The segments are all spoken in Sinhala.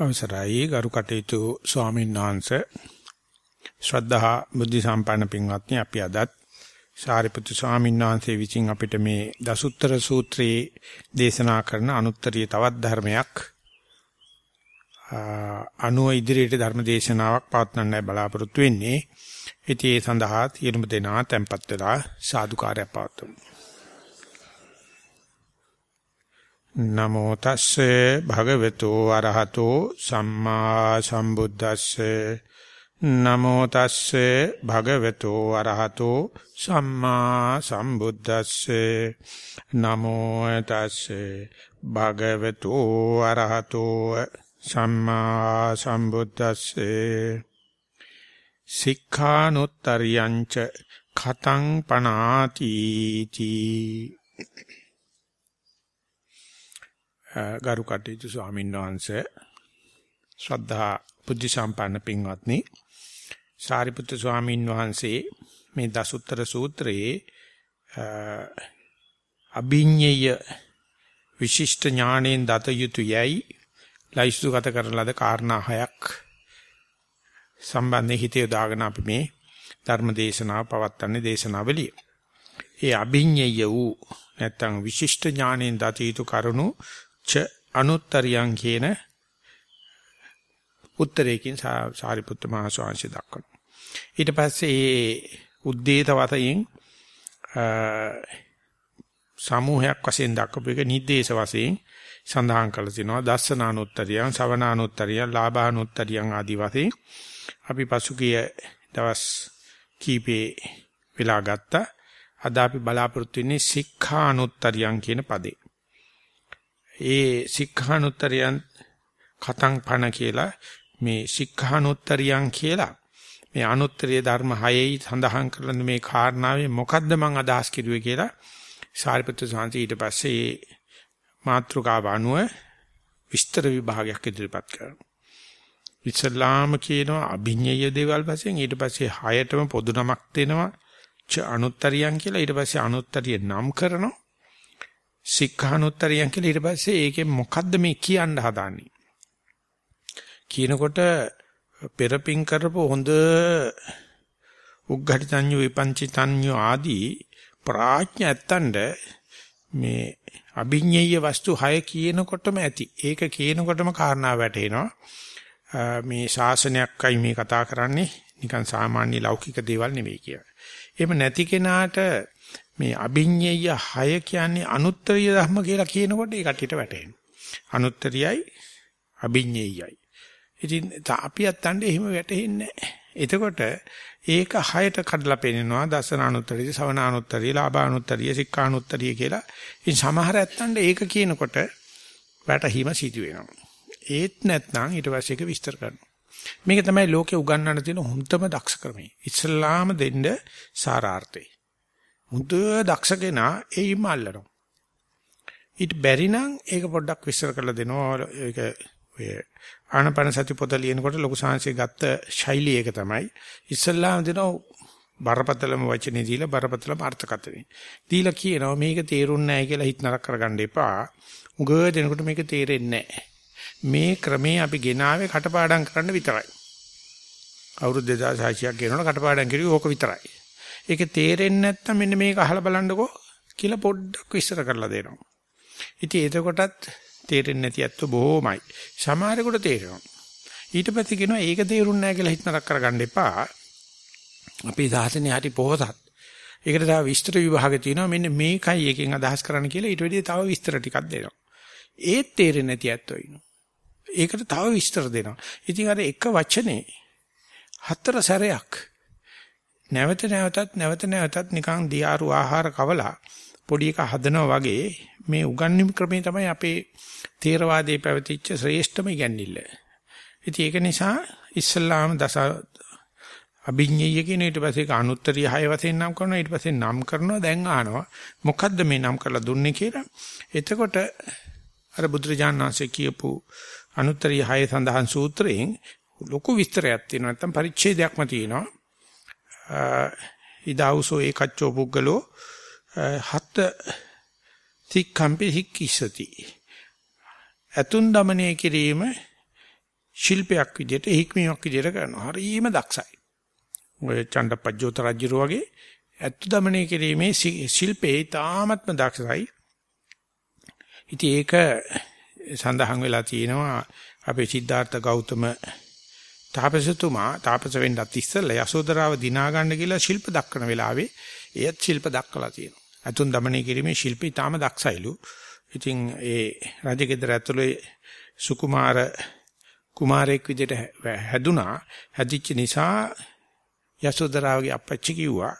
අවසරයි ගරු කටයුතු ස්වාමීන් වහන්සේ ශ්‍රද්ධා බුද්ධ සම්පන්න පින්වත්නි අපි අදත් සාරිපුත්තු ස්වාමීන් වහන්සේ විසින් අපිට මේ දසුත්තර සූත්‍රයේ දේශනා කරන අනුත්තරීය තවත් ධර්මයක් අනුව ඉදිරියට ධර්ම දේශනාවක් පවත්වන්නයි බලාපොරොත්තු වෙන්නේ. ඉතින් ඒ සඳහා තියුණු දෙනා tempත් වෙලා සාදුකාරය පවත්වමු. නමෝ තස්සේ භගවතු අරහතෝ සම්මා සම්බුද්දස්සේ. නමෝ තස්සේ භගවතු අරහතෝ සම්මා සම්බුද්දස්සේ. නමෝ තස්සේ භගවතු අරහතෝ සම්මා සම්බුද්දස්සේ. සික්ඛානුත්තරියංච khතං පනාති තී ගරු කටයුතු ස්වාමීන් වහන්සේ ශ්‍රද්ධා බුද්ධ සම්පන්න පින්වත්නි සාරිපුත්‍ර ස්වාමීන් වහන්සේ මේ දසුත්තර සූත්‍රයේ අභිඤ්ඤය විශිෂ්ට ඥාණයෙන් දත යුතු යයි ලයිස්තුගත කරන ලද කාරණා හයක් සම්බන්ධයෙන් හිතේ දාගෙන අපි මේ ධර්ම දේශනාව පවත්වන්නේ දේශනාවලිය. ඒ අභිඤ්ඤය වූ නැත්තම් විශිෂ්ට ඥාණයෙන් දත යුතු කරුණු ච අනුත්තරියං කියන උත්තරයකින් සාරිපුත්ත මහ ස්වාමීන් දක්වනවා. ඊට පස්සේ ඒ උද්දේත වතයෙන් සමූහයක් වශයෙන් දක්වපු එක නිදේශ වශයෙන් සඳහන් කරලා තිනවා. දස්සනානුත්තරියං සවනානුත්තරියං ලාභානුත්තරියං ආදී වශයෙන් අපි පසුගිය දවස් කීපේ වෙලා ගත්තා. අද අපි බලාපොරොත්තු වෙන්නේ සික්ඛානුත්තරියං කියන පදේ. ඒ සික්ඛානුත්තරියන් කතං පණ කියලා මේ සික්ඛානුත්තරියන් කියලා මේ අනුත්තරීය ධර්ම හයෙහි සඳහන් කරන මේ කාරණාවේ මොකද්ද මං අදහස් කිරුවේ කියලා සාරිපුත්‍ර සාන්ති ඊට පස්සේ මාත්‍රිකාව අනුව විස්තර විභාගයක් ඉදිරිපත් කරනවා. ඉස්ලාම කියනවා අභිඤ්ඤය දේවල් වශයෙන් ඊට පස්සේ හයටම පොදු නමක් දෙනවා. ච අනුත්තරියන් කියලා ඊට පස්සේ අනුත්තරිය නම් කරනවා. සික්ඛානුත්තරියන් කියලා ඊට පස්සේ ඒකෙන් මොකද්ද මේ කියන්න හදාන්නේ කියනකොට පෙරපින් කරපු හොඳ උග්ඝටිතඤ්ඤු විපංචිතඤ්ඤු ආදී ප්‍රඥාත්තණ්ඩ මේ අභිඤ්ඤය වස්තු 6 කියනකොටම ඇති. ඒක කියනකොටම කාරණා වැටෙනවා. මේ ශාසනයක්යි මේ කතා කරන්නේ නිකන් සාමාන්‍ය ලෞකික දේවල් නෙවෙයි කියලා. එහෙම නැති කෙනාට මේ අභිඤ්ඤය 6 කියන්නේ අනුත්තරීය ධර්ම කියලා කියනකොට ඒ කටියට වැටෙනවා. අනුත්තරියයි අභිඤ්ඤයයි. ඉතින් අපි අත්තන්ට එහෙම වැටෙන්නේ නැහැ. එතකොට ඒක 6ට කඩලා පෙන්නනවා දසන අනුත්තරිය, සවන අනුත්තරිය, ලාභ අනුත්තරිය, සික්ඛා අනුත්තරිය කියලා. ඉතින් සමහර ඇත්තන්ට ඒක කියනකොට වැටහීම සිදු වෙනවා. ඒත් නැත්නම් ඊට පස්සේ ඒක විස්තර කරනවා. මේක තමයි ලෝකේ උගන්වන්න තියෙන හොඳම දක්ෂ ක්‍රමය. ඉස්ලාම දෙන්න සාරාර්ථය. මුද දක්ෂ කෙනා එයිම අල්ලනවා. ඊට බැරි නම් ඒක පොඩ්ඩක් විස්තර කරලා දෙනවා. ඒක ඔය ආනපන සති පොත ලියනකොට ලොකු සංහසේ ගත්ත ශෛලිය ඒක තමයි. ඉස්සල්ලාම දෙනවා බරපතලම වචනේ දීලා බරපතලම අර්ථකථනය. දීලා කියනවා මේක තේරුන්නේ නැහැ කියලා හිත නරක කරගන්න එපා. උග දෙනකොට මේක තේරෙන්නේ නැහැ. මේ ක්‍රමේ අපි ගෙනාවේ කටපාඩම් කරන්න විතරයි. අවුරුදු 2600ක් ගෙනනකොට කටපාඩම් කරුවේ ඕක විතරයි. ඒක තේරෙන්නේ නැත්නම් මෙන්න මේක අහලා බලන්නකෝ කියලා පොඩ්ඩක් විස්තර කරලා දෙනවා. ඉතින් එතකොටත් තේරෙන්නේ නැති ඇත්ත බොහොමයි. සමහරෙකුට තේරෙනවා. ඊට පස්සේ කියනවා ඒක තේරුන්නේ නැහැ කියලා හිතනක් කරගන්න එපා. අපේ සාසනේ හරි පොහසත්. ඒකට තව විස්තර විභාග තියෙනවා මෙන්න මේකයි එකෙන් අදහස් කරන්න කියලා ඊට වැඩිය තව විස්තර ටිකක් දෙනවා. ඒත් තේරෙන්නේ නැති ඇත්තෝ ඉන්නවා. ඒකට තව විස්තර දෙනවා. ඉතින් අර එක වචනේ හතර සැරයක් නැවත නැවතත් නැවත නැවතත් නිකන් දියාරු ආහාර කවලා පොඩි එක හදනවා වගේ මේ උගන්වීම් ක්‍රමේ තමයි අපේ තේරවාදයේ පැවතිච්ච ශ්‍රේෂ්ඨම ඉගැන්විල්ල. ඉතින් ඒක නිසා ඉස්ලාම් දස අභිඤ්ඤය කියන ඊට පස්සේ අනුත්තරිය හය වශයෙන් නම් කරනවා ඊට පස්සේ නම් කරනවා දැන් අහනවා මොකද්ද මේ නම් කරලා දුන්නේ කියලා. එතකොට අර බුදුරජාණන් වහන්සේ කියපු අනුත්තරිය හය සඳහන් සූත්‍රයෙන් ලොකු විස්තරයක් තියෙනවා නැත්නම් පරිච්ඡේදයක්ම තියෙනවා. ඉදාවුසෝ ඒකච්චෝ පුද්ගලෝ හත තික්කම්පි හික්කිසති ඇතුන් দমনය කිරීම ශිල්පයක් විදිහට හික්මීමක් විදිහට කරනවා. හරිම දක්ෂයි. ඔය චණ්ඩපජ්ජෝත රජු වගේ ඇතු দমনය කිරීමේ ශිල්පේ තාමත්ම දක්ෂයි. ඉතින් ඒක සඳහන් වෙලා තියෙනවා අපේ සිද්ධාර්ථ ගෞතම තාපසතුමා තාපස වෙන්නත් ඉස්සෙල්ලා යසෝදරාව දිනා ගන්න කියලා ශිල්ප දක්වන වෙලාවේ එයත් ශිල්ප දක්වලා තියෙනවා. අතුන් দমনය කිරීමේ ශිල්පී ඊටාම දක්ෂයිලු. ඉතින් ඒ රජගෙදර ඇතුලේ සුකුමාර කුමාරයෙක් විදිහට හැදුනා. හැදිච්ච නිසා යසෝදරාවගේ අපච්චි කිව්වා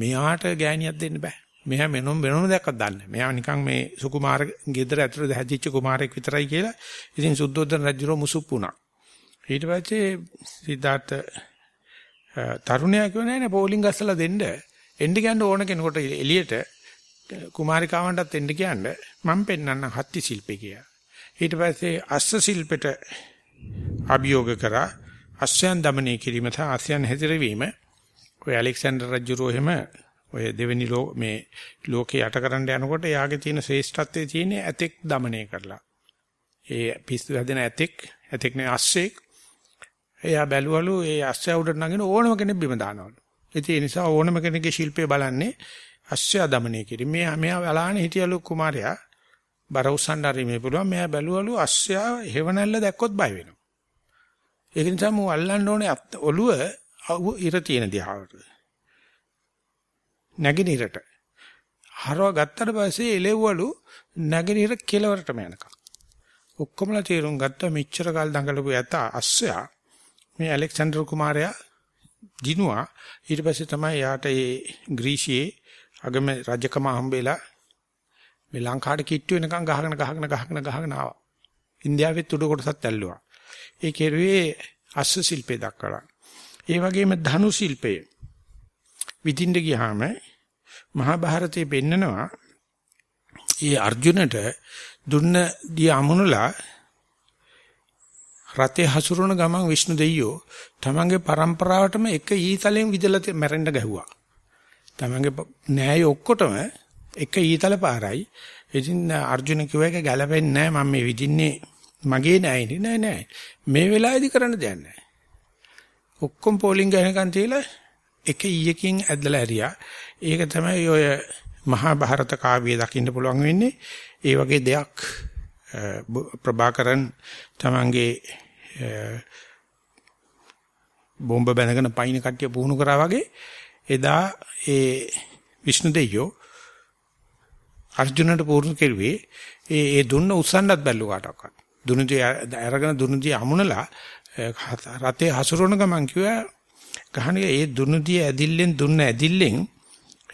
මෙයාට ගෑණියක් දෙන්න බෑ. මෙයා මෙනොම් වෙනම දැක්කක් දන්නේ. මෙයා නිකන් මේ සුකුමාර ගෙදර ඇතුලේ හැදිච්ච කුමාරයෙක් විතරයි කියලා. ඉතින් සුද්ධෝදන රජුරෝ මුසුප් වුණා. ඊට පස්සේ සිද්ධාර්ථ තරුණයා කිව්ව නෑනේ පෝලිං ගස්සලා දෙන්න. එන්න කියන්න ඕන කෙනෙකුට එළියට කුමාරිකාවන්ටත් එන්න කියන්න මම පෙන්නන්නම් හත්ති ශිල්පේ කියලා. ඊට පස්සේ අස්ස ශිල්පෙට අභියෝග කරා අස්යන් দমনය කිරීම සහ අස්යන් හැදිරවීම. ඔය ඇලෙක්සැන්ඩර් රජුරෝ එහෙම ඔය දෙවෙනි ලෝ මේ ලෝකේ යටකරන්න යනකොට යාගේ තියෙන ශ්‍රේෂ්ඨත්වයේ තියෙන ඇතෙක් দমনය කරලා. ඒ පිස්සු හැදෙන ඇතෙක් ඇතෙක් නේ අස්සෙක් එයා බැලුවලු ඒ අස්සය උඩට නැගෙන ඕනම කෙනෙක් බිම දානවලු. ඒ නිසා ඕනම කෙනෙක්ගේ ශිල්පය බලන්නේ අස්සය দমনය කිරීම. මේ මෙයා බලාන හිටියලු කුමාරයා බර උස්සන්න හරිමේ පුළුවන්. මෙයා බැලුවලු අස්සය හෙවණැල්ල දැක්කොත් බය වෙනවා. ඒක නිසා මම අල්ලන්න ඕනේ ඔළුව ඉර තියෙන දිහාවට. නැගිනිරට. හරව ගත්තට පස්සේ එලෙව්වලු නැගිනිර කෙලවරටම යනකම්. ඔක්කොමලා තේරුම් ගත්තා මෙච්චර කල් දඟලපු යත අස්සයා මේ ඇලෙක්සැන්ඩර් කුමාරයා දිනුවා ඊට පස්සේ තමයි යාට ඒ ග්‍රීසියේ අගම රජකම හම්බෙලා මේ ලංකාවට කිට්ටු වෙනකන් ගහගෙන ගහගෙන ගහගෙන ගහගෙන ආවා. ඉන්දියාවෙත් උඩ කොටසත් ඇල්ලුවා. ඒ කෙරුවේ අස්ස ශිල්පේ දක්වලා. ඒ වගේම ධනු ශිල්පය විදින්න ගියාම මහා භාරතයේ පෙන්නනවා ඒ අර්ජුනට දුන්න දී අමුණලා රතේ හසුරුවන ගමන් විෂ්ණු දෙයියෝ තමන්ගේ પરම්පරාවටම එක ඊතලෙන් විදලා මැරෙන්න ගැහුවා. තමන්ගේ නෑය ඔක්කොටම එක ඊතල පාරයි. ඉතින් අර්ජුන කිව්ව එක ගැලපෙන්නේ නෑ මම මේ විදින්නේ මගේ නෑනේ නෑ නෑ. මේ වෙලාවේදී කරන්න දෙයක් නෑ. ඔක්කොම පෝලිං ගහනකන් තියලා එක ඊයකින් ඇදලා ඇරියා. ඒක තමයි ඔය මහා භාරත කාව්‍යය දකින්න පුළුවන් වෙන්නේ. ඒ වගේ දෙයක් ප්‍රභාකරන් තමන්ගේ බෝම්බ බැනගෙන පයින් කට්ටිය පුහුණු කරා වගේ එදා ඒ විෂ්ණු දෙයියෝ අර්ජුනට පුහුණු කෙරුවේ ඒ ඒ දුන්න උස්සන්නත් බැල්ලු කාටවත්. දුනුදී අරගෙන දුනුදී අමුණලා රතේ හසුරවන ගමන් කිව්වා ගහන්නේ ඒ දුනුදී ඇදිල්ලෙන් දුන්න ඇදිල්ලෙන්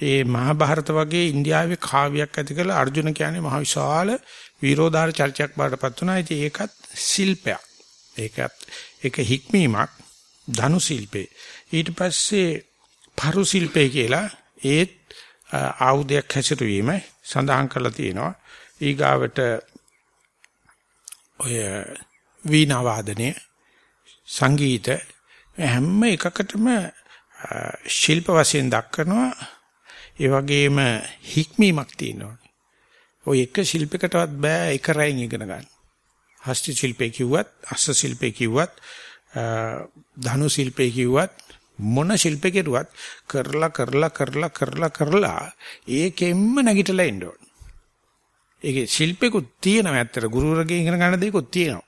ඒ මහා භාරත වගේ ඉන්දියාවේ කාව්‍යයක් ඇති කළ අර්ජුන කියන්නේ මහ විශාල විරෝධාර චර්චයක් බාටපත් වුණා. ඉතින් ඒකත් ශිල්පයක්. ඒකත් ඒක හික්මීමක් ධනු ශිල්පේ. ඊට පස්සේ පරු ශිල්පේ කියලා ඒත් ආයුධයක් හැසිරවීම සඳහන් කරලා තියෙනවා. ඊගාවට ඔය වීණා වාදනය සංගීත හැම එකකටම ශිල්ප වශයෙන් දක්වනවා ඒ වගේම හික්මීමක් තියෙනවා. ඔය එක ශිල්පයකටවත් බෑ එක රැයින් ඉගෙන ගන්න. හස්ත ශිල්පේ කිව්වත්, අස්ස ශිල්පේ කිව්වත්, ධනු ශිල්පේ කිව්වත් මොන ශිල්පේ කෙරුවත් කරලා කරලා කරලා කරලා කරලා ඒකෙම්ම නැගිටලා එන්න ඕන. ඒකේ ශිල්පෙකුත් තියෙනවා ඇත්තට ගුරුවරගෙන් ඉගෙන ගන්න දේකුත් තියෙනවා.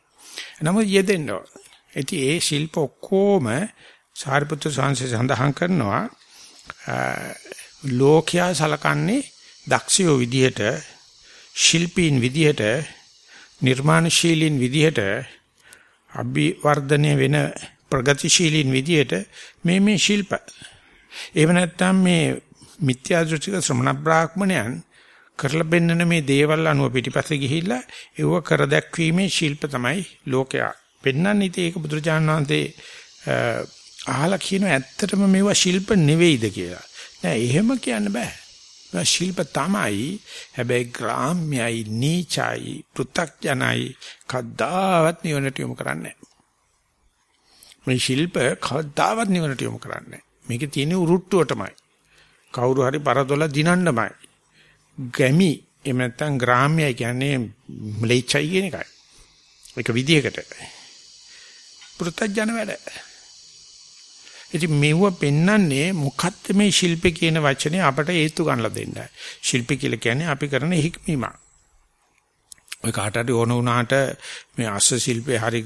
නමුත් යෙදෙන්න ඕන. ඉතින් ඒ ශිල්ප ඔක්කොම සාරිපුත්‍ර සංසය සඳහන් කරනවා ලෝකයා සලකන්නේ දක්ෂයෝ විදිහට ශිල්පීන් විදිහට නිර්මාණශීලීන් විදිහට අභිවර්ධනය වෙන ප්‍රගතිශීලීන් විදිහට මේ මේ ශිල්ප. එහෙම නැත්නම් මේ මිත්‍යා දෘෂ්ටික ශ්‍රමණ බ්‍රාහ්මණයන් කරලා බෙන්නන මේ දේවල් අනුව පිටිපස්සේ ගිහිල්ලා ඒව කර දැක්වීමේ ශිල්ප තමයි ලෝකයා. පෙන්වන්නේ ඉතින් ඒක බුදුරජාණන් වහන්සේ අහලා කියන ඇත්තටම මේවා ශිල්ප නෙවෙයිද කියලා. නෑ එහෙම කියන්න බෑ. ශිල්ප තමයි. හැබැයි ග්‍රාම්‍යයි නීචයි පෘ탁ජනයි කද්දාවත් නිවනට යොමු කරන්නේ මේ ශිල්ප කද්දාවත් නිවනට යොමු කරන්නේ මේකේ තියෙන උරුට්ටුවටමයි. කවුරු හරි පරදොල දිනන්නමයි. ගැමි එහෙම නැත්නම් ග්‍රාම්‍යයි කියන්නේ ම්ලේච්චයි කියන එකයි. ඒක විදියකට. පෘථජන වැඩ. ඉතින් මෙව පෙන්වන්නේ මොකක්ද මේ ශිල්පේ කියන වචනේ අපට හේතු ගන්නලා දෙන්නයි. ශිල්පී කියලා කියන්නේ අපි කරන හික්මීමක්. ඔය කාට හරි ඕන වුණාට මේ අස්ස ශිල්පේ හරි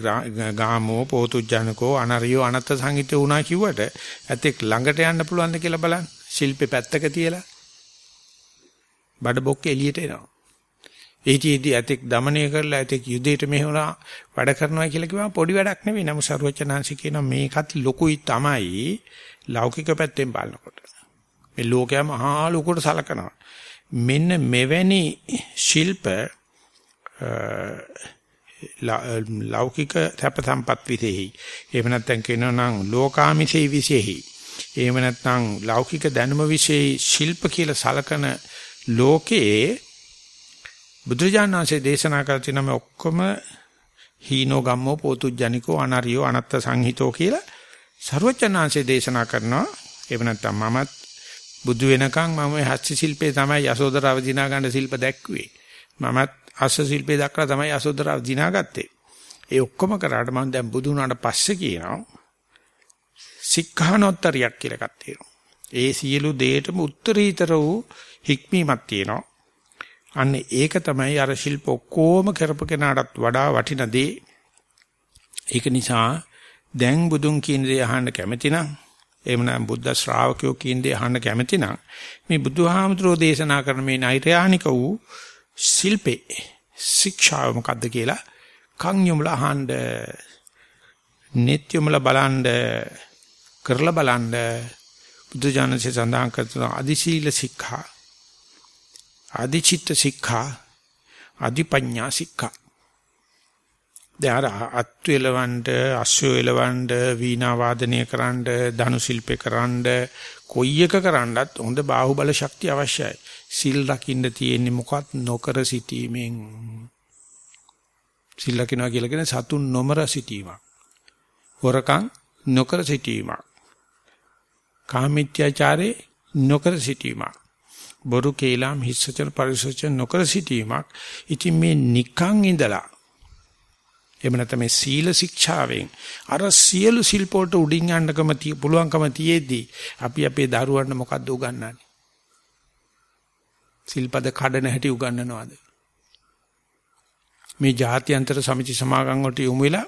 ගාමෝ පෝතුජනකෝ අනරියෝ අනත්ත සංගීතය වුණා කිව්වට ඇතෙක් ළඟට යන්න පුළුවන්ද කියලා බලන්න. ශිල්පේ පැත්තක තියලා බඩ බොක්ක එළියට එනවා. ඒටීදී ඇතෙක් দমনය කරලා ඇතෙක් යුදයට මෙහෙවලා වැඩ කරනවා කියලා කිව්වම පොඩි වැඩක් නෙවෙයි. නමුත් සරුවචනාංශි කියන මේකත් ලොකුයි තමයි ලෞකික පැත්තෙන් බලනකොට. මේ ලෝකයම අහා ලොකුට සලකනවා. මෙන්න මෙවැනි ශිල්ප ලෞකික තප සම්පත් විසෙහි එහෙම නැත්නම් කියනවා නම් ලෝකාමිසෙහි විසෙහි එහෙම නැත්නම් ලෞකික දැනුම විසෙහි ශිල්ප කියලා සලකන ලෝකයේ බුදුජානනාංශයේ දේශනා කර තියෙන මේ ඔක්කොම හීනෝ ගම්මෝ පෝතුජ්ජනිකෝ අනරියෝ අනත්ත සංහිතෝ කියලා ਸਰවචනාංශයේ දේශනා කරනවා. එහෙම නැත්නම් මමත් බුදු වෙනකන් මම හස්ති ශිල්පේ තමයි යසෝදරාව දිනා ගන්න ශිල්ප දැක්කුවේ. මමත් අස්ස ශිල්පේ දක්ලා තමයි යසෝදරාව දිනාගත්තේ. ඒ ඔක්කොම කරාට මම දැන් බුදු වුණාට පස්සේ කියනවා සික්ඛානෝත්තරියක් කියලා එකක් තියෙනවා. ඒ සියලු දේටම උත්තරීතර වූ හික්මීමක් තියෙනවා. අන්න ඒක තමයි අර ශිල්ප ඔක්කොම කරපු කෙනාටත් වඩා වටින දේ. ඒක නිසා දැන් බුදුන් කියන දේ අහන්න කැමති නම් එහෙම නැත්නම් බුද්ධ ශ්‍රාවකයෝ කියන දේ අහන්න කැමති නම් මේ බුදුහාමුදුරෝ දේශනා කරන මේ නෛර්යානික වූ ශිල්පේ ශික්ෂාව මොකද්ද කියලා කන් යොමුලා අහන්න නිත්‍යමුලා බලන්න කරලා බලන්න බුදුජානකසේ සඳහන් කරන අදිශීල ශික්ෂා අදිචිත්ත ශික්ෂා අදිපඤ්ඤා ශික්ෂා දැන් අත් වේලවන්ට අස්සෝ වේලවන්ට වීණා වාදනය කරන්න ධනු ශිල්පේ කරන්න කොයි එක කරන්නත් හොඳ බාහුබල ශක්තිය අවශ්‍යයි. සිල් රකින්න තියෙන්නේ මොකත් නොකර සිටීමෙන්. සිල් රකින්නවා කියලා කියන්නේ සතුන් නොමර සිටීමක්. හොරකම් නොකර සිටීමක්. කාමීත්‍යාචාරේ නොකර සිටීමක්. බොරු කේලම් හිස්සචන පරිසචන නොකර සිටීමක්. ඉතින් මේ නිකං ඉඳලා එහෙම නැත්නම් මේ සීල ශික්ෂාවෙන් අර සියලු සිල්පෝට උඩින් යන්නකම පුළුවන්කම තියේදී අපි අපේ දරුවන්ට මොකද්ද උගන්වන්නේ? සිල්පද කඩන හැටි උගන්වනවාද? මේ ජාත්‍යන්තර සමිති සමාගම් වලට යොමු වෙලා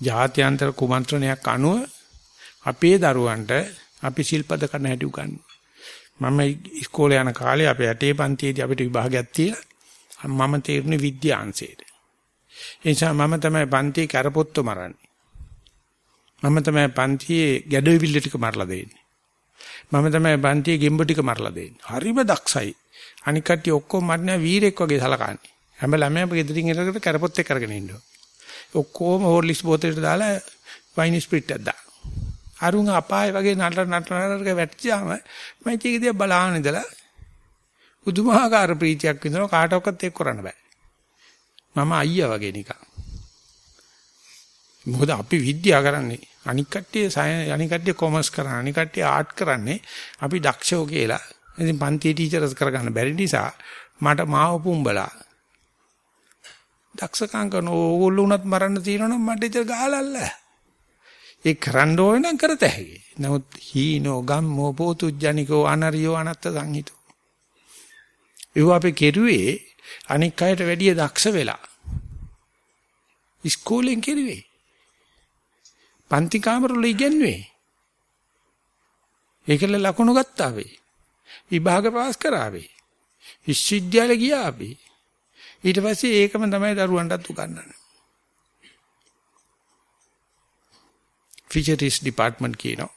ජාත්‍යන්තර කුමන්ත්‍රණයක් අනුව අපේ දරුවන්ට අපි සිල්පද කඩන හැටි උගන්වනවා. මම ඉස්කෝලේ යන කාලේ අපේ ඇටේ පන්තියේදී අපිට විභාගයක් තියලා මම තේරුනේ විද්‍යාංශයට. ඒ නිසා මම තමයි පන්තියේ කරපොත්තු මරන්නේ. මම තමයි පන්තියේ ගැඩවිල්ල ටික මරලා දෙන්නේ. මම තමයි පන්තියේ ගෙම්බ ටික මරලා දෙන්නේ. හරිම දක්ෂයි. අනික කට්ටිය ඔක්කොම මරන්නේ වීරෙක් වගේ සලකන්නේ. හැම ළමයාම ගෙදරින් එනකොට කරපොත් එක්ක කරගෙන ඉන්නවා. ඔක්කොම හොර්ලිස් බෝතලෙට දාලා වයින් ස්ප්‍රිට් එකක් දානවා. අරුන් අපාය වගේ නටන නටන නටක වැටිච්චාම මම ඒක දිහා බලාගෙන ඉඳලා පුදුමාකාර ප්‍රීතියක් විඳිනවා කාටවත් ඒක කරන්න බෑ. මම අයියා වගේ නිකන්. මොකද අපි විද්‍යාව කරන්නේ අනික් කට්ටිය අනික් කට්ටිය කොමර්ස් කරන්නේ අනික් කට්ටිය ආර්ට් කරන්නේ අපි දක්ෂෝ කියලා. ඉතින් පන්ති ටීචර්ස් කරගන්න බැරි නිසා මට මාව පුම්බලා දක්ෂකම් කරන ඕගොල්ලෝ උනත් මරන්න තියෙනවනම් මට ඉතින් ගහලල්ලා ඒ කරන්න ඕන නම් කරත හැකියි. නමුත් හීනෝ ගම්මෝ පෝතුජ්ජනිකෝ අනරියෝ අනත්ත සංහිතෝ. ඒව අපි කෙරුවේ අනික් අයට වැඩිය දක්ෂ වෙලා. ඉස්කෝලෙන් කෙරුවේ. පන්ති කාමරවල ඉගෙනුවේ. ඒකල ලකුණු ගත්තා වේ. විභාග පාස් කරාවේ. විශ්වවිද්‍යාලේ ගියා අපි. ඊට පස්සේ ඒකම තමයි දරුවන්ටත් උගන්වන්නේ. ෆිෂරිස් ඩිපාර්ට්මන්ට් කියනවා.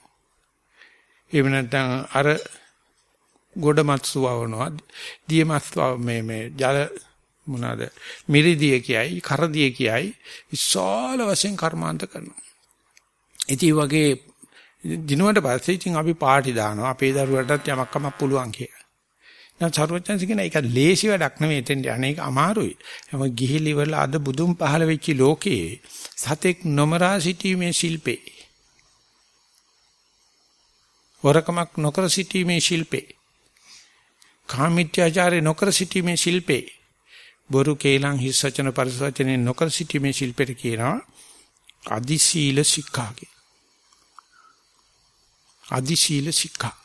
එහෙම නැත්නම් අර ගොඩමත්සු වවනවා. දියමස් මේ මේ ජල මොනවාද? මිරිදිය කියයි, කරදිය කියයි විශාල වශයෙන් කර්මාන්ත කරනවා. ඉතින් වගේ දිනුවට පස්සේ ඉතින් අපි පාටි දානවා. අපේ දරුවටත් යමක් කමක් පුළුවන් කියලා. දැන් සරුවචන්සි කියන එක ලේසි වැඩක් නෙමෙයි එතෙන් අනේක අමාරුයි. එම ගිහිලිවල අද බුදුන් පහළ වෙච්ච ලෝකයේ සතෙක් නොමරා සිටීමේ ශිල්පේ වරකමක් නොකර සිටීමේ ශිල්පේ කාමීත්‍යාචාරය නොකර සිටීමේ ශිල්පේ බොරු කේලම් හිස් වචන පරිසවචනේ නොකර සිටීමේ ශිල්පෙට කියනවා අදි සීල සික්ඛාගේ. අදි සීල සික්ඛා.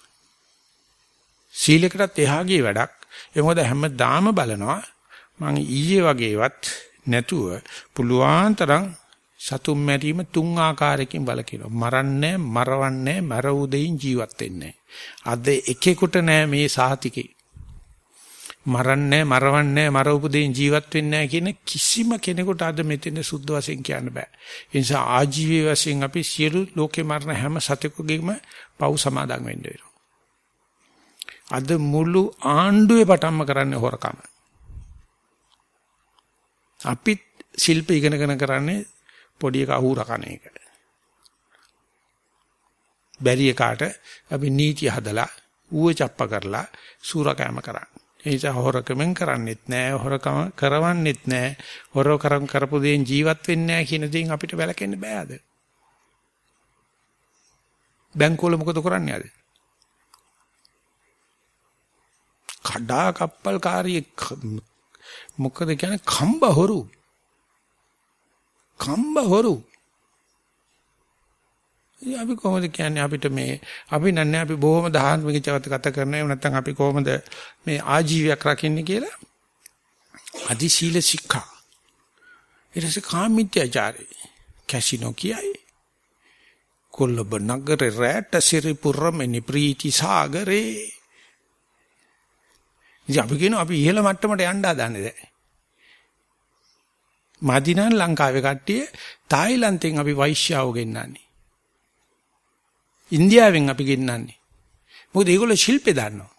සීලයකටත් එහා ගිය වැඩක්. ඒ මොකද හැමදාම බලනවා මං ඊයේ වගේවත් නැතුව පුළුවන් තරම් සතුම් මැරීම තුන් ආකාරයකින් බලකිනවා. මරන්නේ, මරවන්නේ, මරවු දෙයින් ජීවත් වෙන්නේ. අද එකෙකුට නෑ මේ සාතිකේ. මරන්නේ, මරවන්නේ, මරවපු දෙයින් ජීවත් වෙන්නේ කියන කිසිම කෙනෙකුට අද මෙතන සුද්ධ වශයෙන් කියන්න බෑ. ඒ නිසා ආජීවී වශයෙන් අපි සියලු ලෝකේ මරණ හැම සතෙකුගේම පව් සමාදන් වෙන්න වෙනවා. අද මුළු ආණ්ඩුවේ පටන්ම කරන්නේ හොරකම. අපි ශිල්ප ඉගෙනගෙන කරන්නේ පොඩි එක අහුර කන එක. බැරි එකාට අපි නීති හදලා ඌව චප්ප කරලා සූරකෑම කරන්නේ. ඒ නිසා හොරකමෙන් කරන්නෙත් නෑ හොරකම කරවන්නෙත් නෑ හොරකම් කරපු දෙයින් ජීවත් වෙන්නේ නෑ කියන දේෙන් අපිට වැළකෙන්න බෑ අද. බැංකුවල මොකද කරන්නේ අද? කඩා කප්පල් කාර්යය මොකද කියන්නේ කම්බ හොරු කම්බ හොරු. අපි කොහොමද කියන්නේ අපිට මේ අපි නන්නේ අපි බොහොම ධාර්මික ජීවිත ගත කරන එහෙම නැත්නම් අපි කොහොමද මේ ආජීවයක් රකින්නේ කියලා? අදි සීල ශික්ෂා ඊටසේ කාමීත්‍යචාරය. කැසිනෝ කියයි. කොල්ලබ නගරේ රැට සිරිපුරමෙනි ප්‍රීති සාගරේ. ඉතින් අපි කියනවා අපි ඉහළ මට්ටමට යන්න හදන්නේ දැන් මදිනාන් ලංකාවේ කට්ටිය තායිලන්තෙන් අපි වෛශ්‍යාව ගෙන්නන්නේ. ඉන්දියාවෙන් අපි ගෙන්නන්නේ. මොකද ඒගොල්ලෝ ශිල්පේ දන්නවා.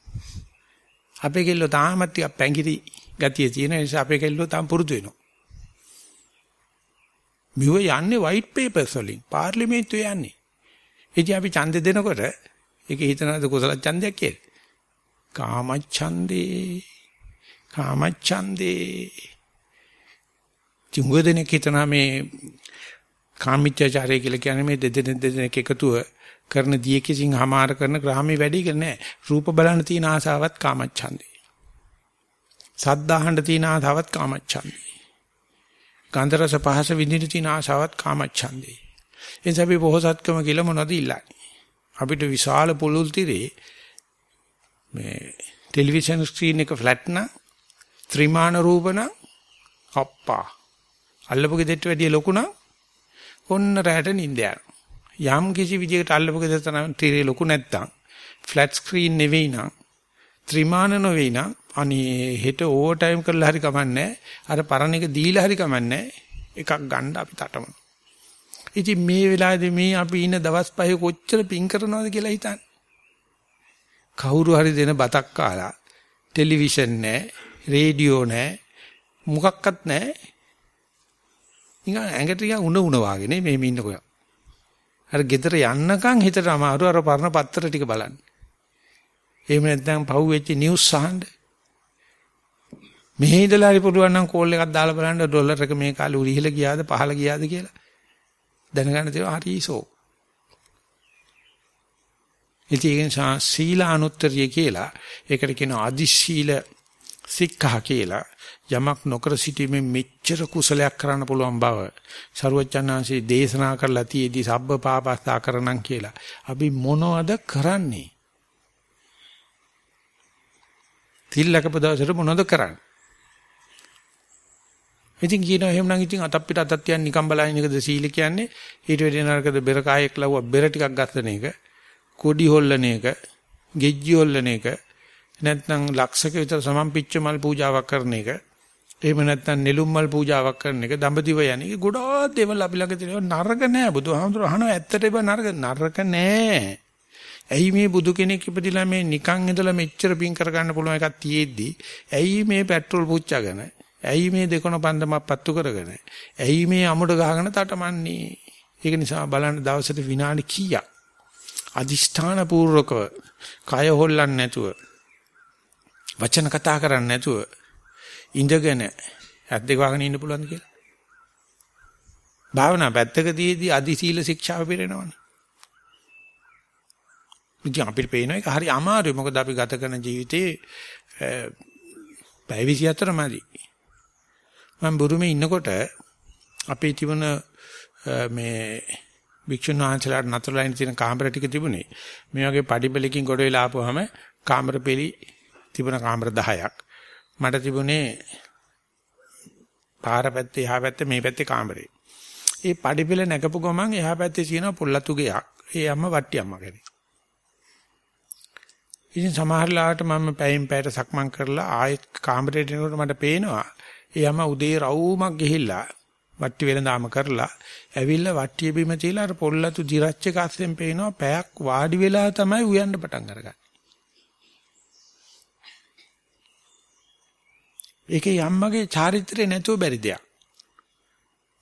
අපේ කෙල්ලෝ තාමත් ටිකක් පැංගිරි ගතිය තියෙන නිසා අපේ කෙල්ලෝ තාම පුරුදු වෙනවා. මෙව යන්නේ white papers වලින් පාර්ලිමේන්තුවේ යන්නේ. ඉතින් අපි ඡන්දෙ දෙනකොට ඒක හිතනවාද කුසල ඡන්දයක් කියලා. කාමච්ඡන්දේ කාමච්ඡන්දේ චුංග දෙනෙක් හිතනවා මේ කාමීත්‍යචාරය කියලා කියන්නේ මේ දෙදෙනෙක් දෙදෙනෙක් එකතුව කරන දිය කිසිං හමාර කරන ග්‍රාමී වැඩි කියලා නෑ. රූප බලන්න තියෙන ආසාවත් කාමච්ඡන්දේ. සද්ද අහන්න තියෙන ආසාවත් කාමච්ඡන්දේ. ගන්ධ රස පහස විඳින තියෙන ආසාවත් කාමච්ඡන්දේ. එනිසා අපි බොහෝසත්කම කියලා මොනවද ඉල්ලන්නේ? අපිට විශාල පුළුල් තිරේ මේ ටෙලිවිෂන් ස්ක්‍රීන් එක ෆ්ලැට් නම් ත්‍රිමාන රූපන අප්පා අල්ලපු ගෙදරට වැඩිය ලොකු නම් ඔන්න රැට නිින්ද යම් කිසි විදිහකට අල්ලපු ගෙදර තරම් තිරේ ලොකු නැත්තම් ෆ්ලැට් ස්ක්‍රීන් නෙවෙයි නම් ත්‍රිමාන නොවේයි නම් අනේ හෙට ඕවර් ටයිම් කරලා හරි කමන්නේ අර පරණ එක දීලා හරි කමන්නේ එකක් ගන්න අපි තටමන. ඉතින් මේ වෙලාවේදී මේ අපි ඉන්න දවස් පහේ කොච්චර පින් කරනවද කියලා හිතන්න. කවුරු හරි දෙන බතක් කාලා ටෙලිවිෂන් නැහැ, රේඩියෝ නැහැ, මොකක්වත් නැහැ. නිකන් ඇඟට ටික උණ උණ වාගේ නේ මෙහෙම ඉන්නකො. අර ගෙදර යන්නකම් හිතට අමාරු අර පරණ පත්‍ර ටික බලන්න. එහෙම නැත්නම් පහු වෙච්ච නිවුස් අහන්න. මෙහි ඉඳලා හරි පුළුවන් නම් කෝල් එකක් දාලා බලන්න ඩොලර් එක මේ කාලේ උරිහිල ගියාද පහළ ගියාද කියලා. දැනගන්න තියෙනවා හරිසෝ. ඉතින් සීල අනුත්තරිය කියලා ඒකට කියනවා අදි සීල සික්ඛා කියලා යමක් නොකර සිටීමෙන් මෙච්චර කුසලයක් කරන්න පුළුවන් බව. සරුවචනාංශේ දේශනා කරලා තියේදී සබ්බ පාපස්සා කරණම් කියලා. අපි මොනවද කරන්නේ? තිල්ලකප දවසට මොනවද කරන්නේ? ඉතින් කියනවා එහෙම නම් ඉතින් අතක් පිට අතක් තියන් නිකන් බලන එකද සීල කියන්නේ? ඊට වෙඩි නරකද? බෙර කායෙක් ලව්වා. බෙර ටිකක් ගස්සන එක කොඩි හොල්ලන එක? ගෙජ්ජි හොල්ලන එක? නැත්නම් ලක්ෂක විතර සමම්පිච්ච මල් පූජාවක් කරන එක? එහෙම නැත්නම් නෙළුම් මල් පූජාවක් කරන එක දඹදිව යන එක ගොඩාක් දේවල් අපි ළඟ තියෙනවා. නරක නෑ. බුදුහාමුදුර අහනවා ඇත්තටම නරක. නරක නෑ. ඇයි මේ බුදු කෙනෙක් ඉපදිලා මේ නිකන් ඉඳලා මෙච්චර පින් කරගන්න පුළුවන් එකක් තියෙද්දි? ඇයි මේ පෙට්‍රල් පුච්චගෙන? ඇයි මේ දෙකොන පන්දමක් පත්තු කරගෙන? ඇයි මේ අමුඩ ගහගෙන තටමන්නේ? ඒක නිසා බලන්න දවසට විනාඩි කීයක්? අදිෂ්ඨාන පූර්වකව කය හොල්ලන්නේ නැතුව වචන කතා කරන්නේ නැතුව ඉඳගෙන ඇත් දෙක වහගෙන ඉන්න පුළුවන්ද කියලා? භාවනා පැත්තකදීදී අදි සීල ශික්ෂාව පිරෙනවනේ. ඉතින් අපිට පේන එක හරි අමාරුයි. මොකද අපි ගත කරන ජීවිතේ පැය 24 මදි. මම බුරුමේ ඉන්නකොට අපේ තිබුණ මේ භික්ෂුන් වහන්සේලාට නතරලා ඉන්න තියෙන කාමර ටික තිබුණේ. මේ වගේ පඩිපෙලකින් ගොඩ වෙලා ආපුවාම කාමර පෙලි තිබුණ කාමර 10ක්. මට තිබුණේ පාර පැත්තේ එහා පැත්තේ මේ පැත්තේ කාමරේ. ඒ පඩිපෙල නැකපු ගමන් එහා පැත්තේ තියෙන පොල්ලතු ගයක්. ඒ අම්ම වට්ටි අම්ම කෙනෙක්. ඉතින් සමහරලාට මම පැයෙන් පැයට සක්මන් කරලා ආයෙත් කාමරේට එනකොට මට පේනවා ඒ අම්ම උදේ රවුමක් ගිහිල්ලා වට්ටි වෙලඳාම කරලා ඇවිල්ලා වට්ටිය බිම තියලා අර පොල්ලතු දිරච්ච කස්සෙන් පේනවා පැයක් වාඩි වෙලා තමයි උයන්න පටන් අරගන්නේ. ඒකේ යම්මගේ චාරිත්‍රය නැතුව බැරි දෙයක්.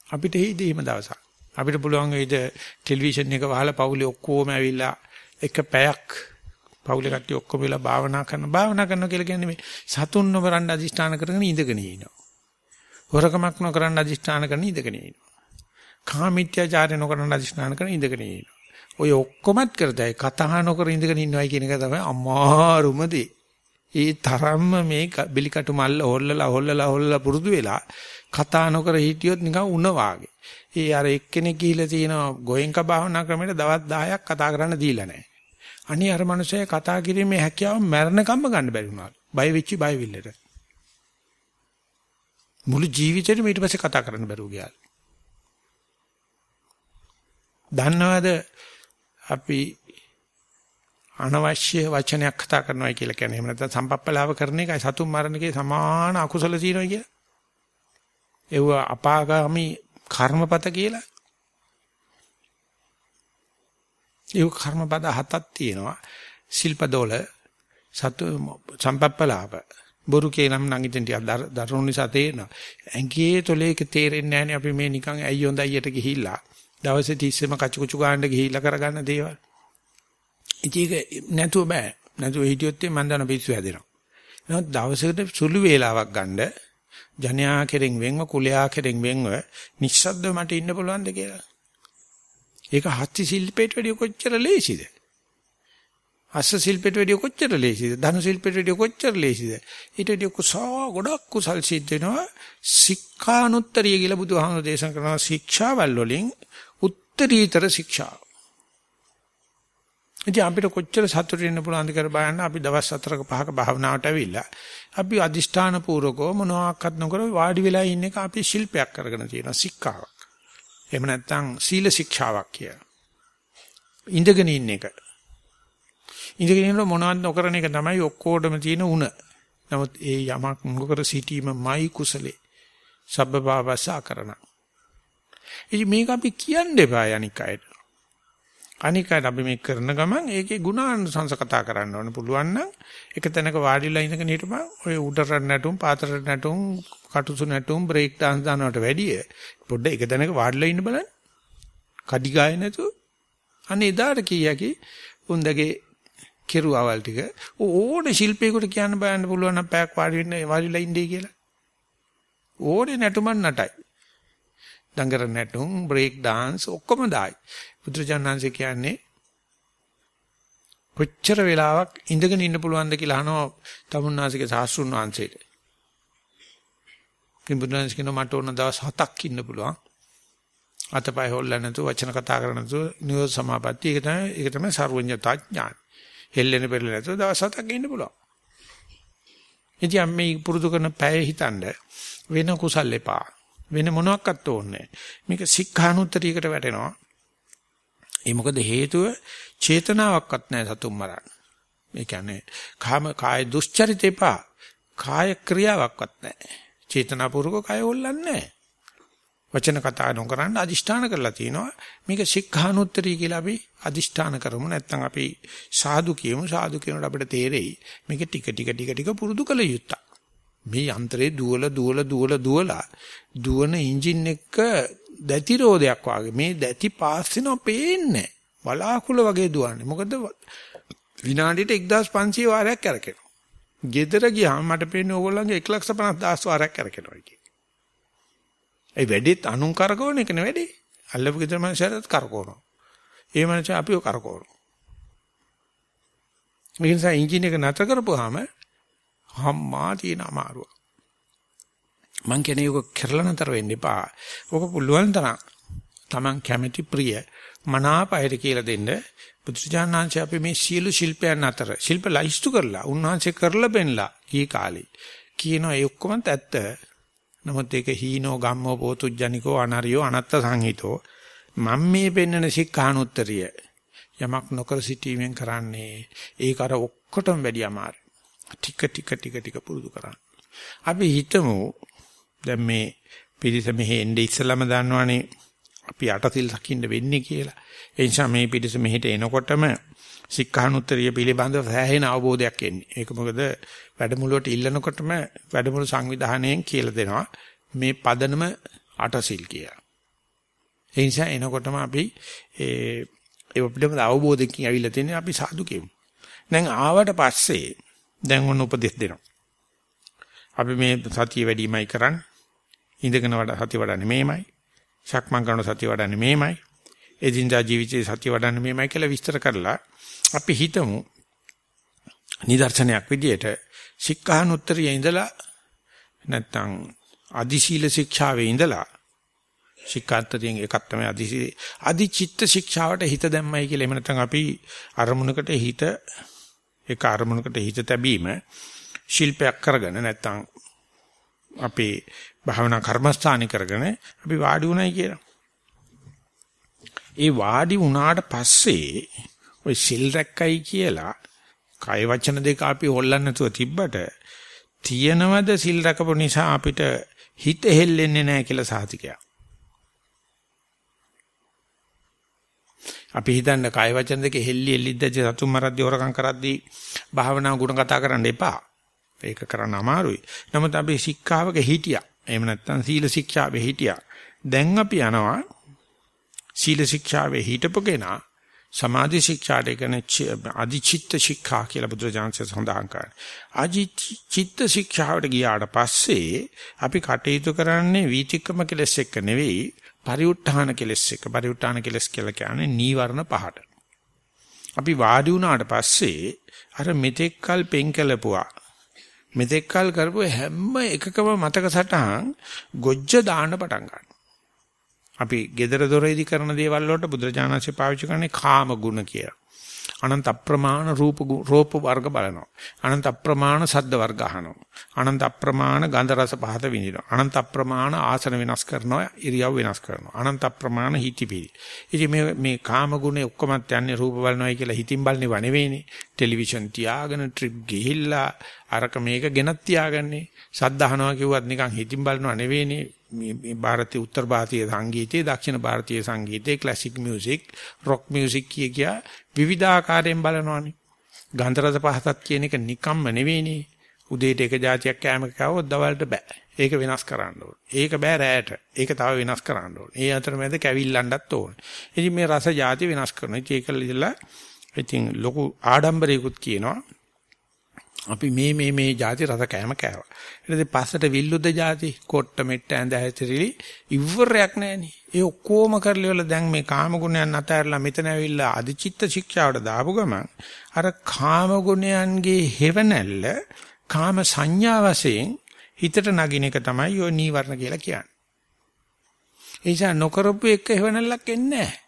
අපිට හේදීම දවසක්. අපිට පුළුවන් වේද ටෙලිවිෂන් එක වහලා පවුලේ ඔක්කොම ඇවිල්ලා එක පැයක් පවුලේ කට්ටිය ඔක්කොම වෙලා භාවනා කරන භාවනා කරනවා කියලා කියන්නේ මේ සතුන් නොබරන්න අදිෂ්ඨාන කරගෙන ඉඳගෙන ඉනවා. හොරකමක් නොකරන්න අදිෂ්ඨාන කරන ඉඳගෙන ඉනවා. කාමීත්‍යාචාරය නොකරන අදිෂ්ඨාන කරන ඉඳගෙන ඉනවා. ඔය ඔක්කොමත් කරදයි කතා නොකර ඉඳගෙන ඉන්නවයි කියන එක තමයි අමාරුම දේ. ඒ තරම්ම මේ බිලිකටු මල්ල හොල්ලලා හොල්ලලා හොල්ලලා පුරුදු වෙලා කතා නොකර හිටියොත් නිකන් උණ වාගේ. ඒ අර එක්කෙනෙක් ගිහිල්ලා තියෙනවා ගෝයෙන්ක භාවනා ක්‍රමයට දවස් 10ක් කතා කරන්න දීලා නැහැ. අනේ අර මනුස්සයා කතා කිරීමේ හැකියාව මරණකම්ම ගන්න බැරි වුණා. බය වෙච්චි බය විල්ලට. මුළු ජීවිතේම ඊට පස්සේ කතා කරන්න බැරුව ගියා. දන්නවද අපි අනවශ්‍ය වචනයක් කතා කරනවා කියලා කියන්නේ එහෙම නැත්නම් සම්පප්පලාව කරන එකයි සතුන් මරණකේ සමාන අකුසල තියෙනවා කියලා. ඒව අපාගාමි කර්මපත කියලා. ඒ කර්මපද හතක් තියෙනවා. ශිල්පදෝල සතු සම්පප්පලාව බොරු කියනම් නම් ඉතින් ටිකක් දරුණු නිසා තේරෙනවා. ඇඟේ තොලේක තේරෙන්නේ නැහනේ අපි මේ නිකන් ඇයි හොඳයියට ගිහිල්ලා දවසේ 30ෙම කචු කුචු ගාන්න ගිහිල්ලා කරගන්න දේවල්. ඉතින් ඒක නැතුව බෑ. නැතුව හිටියොත් මම දන්න පිස්සු හැදෙනවා. නමුත් දවසකට සුළු වේලාවක් ගන්න ජනයා කෙරෙන් වෙන්ව කුලයා කෙරෙන් වෙන්ව නිශ්ශබ්දව මට ඉන්න පුළුවන්ද කියලා. ඒක හත්ති ශිල්පේට වැඩිය කොච්චර ලේසිද? අස්ස ශිල්පෙට වැඩිය කොච්චර ලේසිද? ධනු ශිල්පෙට වැඩිය කොච්චර ලේසිද? ඊට වැඩිය කුසා ගොඩක් කුසල් සිද්ධ වෙනවා. සික්ඛානුත්තරිය කියලා බුදුහාමුදුරේ දේශනා කරනවා ශික්ෂාවල් වලින් උත්තරීතර ශික්ෂාව. ඉතින් අපිට කොච්චර සතුටු වෙන්න පුළුවන්ද කියලා බලන්න අපි දවස් 4ක 5ක භාවනාවට ඇවිල්ලා අපි අදිෂ්ඨාන පූර්වකව මොනවාක්වත් නොකර වාඩි වෙලා ඉන්න එක අපි ශිල්පයක් කරගෙන තියෙනවා සික්ඛාවක්. එහෙම නැත්නම් සීල ශික්ෂාවක් කිය. ඉඳගෙන ඉන්න එක. ඉඳගෙන ඉන්නකොට මොනවත් නොකරන එක තමයි ඔක්කොටම තියෙන උණ. නමුත් ඒ යමක් නොකර සිටීමමයි කුසලේ. සබ්බපාවසා කරන. ඉතින් මේක අපි කියන්න එපා අනික් අයට. අනික් අයට අපි මේ කරන ගමන් ඒකේ ගුණානුසංස කතා කරන්න ඕන පුළුවන් නම් එක තැනක වාඩිලා ඉඳගෙන හිටපන් ඔය උඩරට නැටුම් පාතරට නැටුම් කටුසු නැටුම් බ්‍රේක් dance දානවට වැඩිය පොඩ්ඩ එක තැනක වාඩිලා ඉන්න බලන්න. කඩි ගාය නැතුව අනේ එදාට කීයකි උන්දගේ කෙරුවවල් ටික ඕනේ ශිල්පියෙකුට කියන්න බයන්න පුළුවන් නම් පැයක් වාඩි වෙන්න වාඩිලා ඉන්නේ කියලා. ඕනේ නැටුමක් නටයි. දඟර නැටුම්, බ්‍රේක් dance ඔක්කොම දායි. බුදුරජාණන්සේ කියන්නේ කොච්චර වෙලාවක් ඉඳගෙන ඉන්න පුළුවන්ද කියලා අහනවා තමුන්නාසික සාස්ෘණ වංශයට. කිඹුනාස් කියන මට ඕන දවස් 7ක් ඉන්න පුළුවන්. අතපය හොල්ලන්න නැතුව වචන කතා කරන්න නැතුව නියෝජ සමාපatti ඒක තමයි ඒක තමයි සර්වඥතා ඥාන. හෙල්ලෙන පෙරල නැතුව දවස් 7ක් ඉන්න පුළුවන්. ඉතින් මේ පුරුදු කරන පැය හිතනද වෙන කුසල් එපා. වෙන මොනවත් ඕනේ මේක සික්ඛානුත්තරීකට වැටෙනවා. ඒ මොකද හේතුව? චේතනාවක්වත් නැහැ සතුම් මරන්න. ඒ කියන්නේ කාම කාය දුස්චරිතේපා කාය ක්‍රියාවක්වත් නැහැ. චේතනාපූර්වක කාය හොල්ලන්නේ නැහැ. වචන කතා නොකරන අදිෂ්ඨාන කරලා තිනවා. මේක සික්ඛානුත්තරී කියලා අපි අදිෂ්ඨාන කරමු. නැත්නම් අපි සාදු කියමු. සාදු කියනකොට අපිට තේරෙයි. මේක ටික ටික ටික ටික පුරුදු කළ යුත්තක්. මේ යන්ත්‍රේ දුවල දුවල දුවල දුවලා දුවන එන්ජින් එක දැති රෝදයක් වගේ මේ දැති පාස් වෙනවා පේන්නේ බලාකුළු වගේ දුවන්නේ මොකද විනාඩියට 1500 වාරයක් කරකිනවා. ගෙදර ගියාම මට පේන්නේ ඕගොල්ලන්ගේ 150000 වාරයක් කරකිනවා කිය. ඒ වැඩිත් අනුන් කරකවන එක නෙවෙයි. අල්ලපු ගෙදර මනුස්සයරත් කරකවනවා. ඒ මනුස්සය අපිව කරකවනවා. ඒ නිසා එන්ජින් එක නතර කරපුවාම හම්මා තියෙන අමාරුව. මං කියන්නේ ඔක කරලා නතර වෙන්න එපා. ඔක පුළුවන් තරම් Taman කැමැති ප්‍රිය මනාපයට කියලා දෙන්න බුදුචානන්සේ අපි මේ සියලු ශිල්පයන් අතර ශිල්ප ලයිස්තු කරලා උන්වහන්සේ කරලා බෙන්ලා කී කාලේ කියනවා ඒ ඔක්කොමත් ඇත්ත නමුත් ඒක හීනෝ ගම්මෝ පෝතුජ්ජනිකෝ අනරියෝ අනත්ත සංහිතෝ මම මේ පෙන්වන සික්ඛානුත්තරිය යමක් නොකර සිටීමෙන් කරන්නේ ඒක අර ඔක්කොටම වැඩි අමාරු ටික ටික ටික ටික පුරුදු කරන්න අපි හිතමු දැන් මේ පිරිස මෙහෙ එන්නේ ඉස්සලම දන්නවනේ අපි අටසිල් රකින්න වෙන්නේ කියලා. ඒ නිසා මේ පිරිස මෙහෙට එනකොටම සික්ඛානුත්තරිය පිළිබඳව සෑහෙන අවබෝධයක් එන්නේ. ඒක මොකද වැඩමුළුවට ඉල්ලනකොටම වැඩමුළු සංවිධානයෙන් කියලා දෙනවා මේ පදනම අටසිල් කියලා. ඒ නිසා එනකොටම අපි ඒ ඒ පිළිබඳව අවබෝධයකින් ඇවිල්ලා තියෙන්නේ අපි සාදු කියමු. දැන් ආවට පස්සේ දැන් ඔන්න උපදෙස් දෙනවා. අපි මේ සතිය වැඩිමයි කරන්නේ. ඉඳගෙන වඩා සතිය වඩන්නේ මේමයි. සක්මන් කරන සතිය වඩන්නේ මේමයි. එදිනදා ජීවිතයේ සතිය වඩන්නේ මේමයි කියලා විස්තර කරලා අපි හිතමු නිදර්ශනයක් විදියට සික්ඛානුත්තරියේ ඉඳලා නැත්තම් අදිශීල ශික්ෂාවේ ඉඳලා ශික්ෂාන්තයෙන් එකක් තමයි අදිශී අදිචිත්ත ශික්ෂාවට හිත දැම්මයි කියලා එහෙම නැත්නම් අපි අරමුණකට හිත එක අරමුණකට හිත තැබීම ශිල්පයක් කරගෙන නැත්තම් අපේ භාවනා කර්මස්ථානි කරගෙන අපි වාඩි උනායි කියලා. ඒ වාඩි වුණාට පස්සේ ඔය සිල් රැක්කයි කියලා කය වචන දෙක අපි හොල්ලන්න නැතුව තිබ්බට තියනවද සිල් රැකපු නිසා අපිට හිත හෙල්ලෙන්නේ නැහැ කියලා සාතිකයක්. අපි හිතන්න කය වචන දෙක හෙල්ලි එල්ලිද්ද සතුම් මරද්දී හොරකම් කරද්දී භාවනා ගුණ කතා කරන්න එපා. ඒක කරන්න අමාරුයි. නමුත් අපි ශික්ෂාවක හිටියා. එහෙම නැත්නම් සීල ශික්ෂාවේ හිටියා. දැන් අපි යනවා සීල ශික්ෂාවේ හිටපු කෙනා සමාධි ශික්ෂාට කියන අධිචිත්ත ශික්ෂා කියලා බුදුරජාණන්සේ සඳහන් කරනවා. අධිචිත්ත ශික්ෂාවට ගියාට පස්සේ අපි කටයුතු කරන්නේ වීතික්‍රම කෙලස් එක්ක නෙවෙයි පරිඋත්ථාන කෙලස් එක්ක. පරිඋත්ථාන කෙලස් කියලා කියන්නේ නීවරණ පහට. අපි වාඩි වුණාට පස්සේ අර මෙතෙක්කල් පෙන් කළපුවා මෙතෙක්කල් කරපු හැම එකකම මතක සටහන් ගොජ්ජ දාන්න පටන් ගන්නවා. අපි gedara doreidi කරන දේවල් වලට බුදුරජාණන්සේ පාවිච්චි කරන්නේ කාම ගුණ කියලා. අනන්ත අප්‍රමාණ රූප රූප වර්ග බලනවා. අනන්ත අප්‍රමාණ සද්ද වර්ග අහනවා. අනන්ත අප්‍රමාණ ගන්ධ රස පහත විඳිනවා. අනන්ත අප්‍රමාණ ආසන වෙනස් කරනවා, ඉරියව් වෙනස් කරනවා. අනන්ත අප්‍රමාණ හිතිපිලි. ඉතින් මේ මේ කාම ගුණේ ඔක්කොමත් යන්නේ රූප බලනවායි කියලා හිතින් බලන්නේ වනෙවෙයිනේ. ටෙලිවිෂන් තියාගෙන ට්‍රිප් ගිහිල්ලා අරක මේක ගෙනත් තියාගන්නේ. සද්ද අහනවා කිව්වත් නිකන් හිතින් බලනව නෙවෙයිනේ. මේ ಭಾರತೀಯ උත්තර ಭಾರತೀಯ සංගීතයේ දක්ෂිණ ಭಾರತೀය සංගීතයේ ක්ලාසික මියුසික් රොක් මියුසික් කිය කියා විවිධාකාරයෙන් බලනවානේ. ගන්ධ රස පහසත් කියන එක නිකම්ම නෙවෙයිනේ. උදේට එක જાතියක් කෑමක කවොත් දවල්ට බෑ. ඒක වෙනස් කරන්න ඕන. ඒක බෑ රැයට. ඒක තව වෙනස් කරන්න ඕන. ඒ අතරමැද කැවිල්ලන්නත් ඕන. ඉතින් මේ රස જાති වෙනස් කරනවා. ඉතින් ඒක ඉතින් ලොකු ආඩම්බරයකුත් කියනවා. අපි මේ මේ මේ જાති රස කෑම කෑවා. ඊට පස්සේ පස්සට විල්ලුද්ද જાති කොට්ට මෙට්ට ඇඳ හැතිරිලි ඉවරයක් නැහෙනි. ඒ ඔක්කොම කරලි වල දැන් මේ කාම ගුණයන් අතහැරලා මෙතන ඇවිල්ලා අධිචිත්ත ශික්ෂාවට දාපු ගමන් අර කාම ගුණයන්ගේ හේවණල්ල කාම සංඥා වශයෙන් හිතට නගින එක තමයි ඔය නීවරණ කියලා කියන්නේ. ඒ නිසා නොකරපු එක හේවණල්ලක් එන්නේ නැහැ.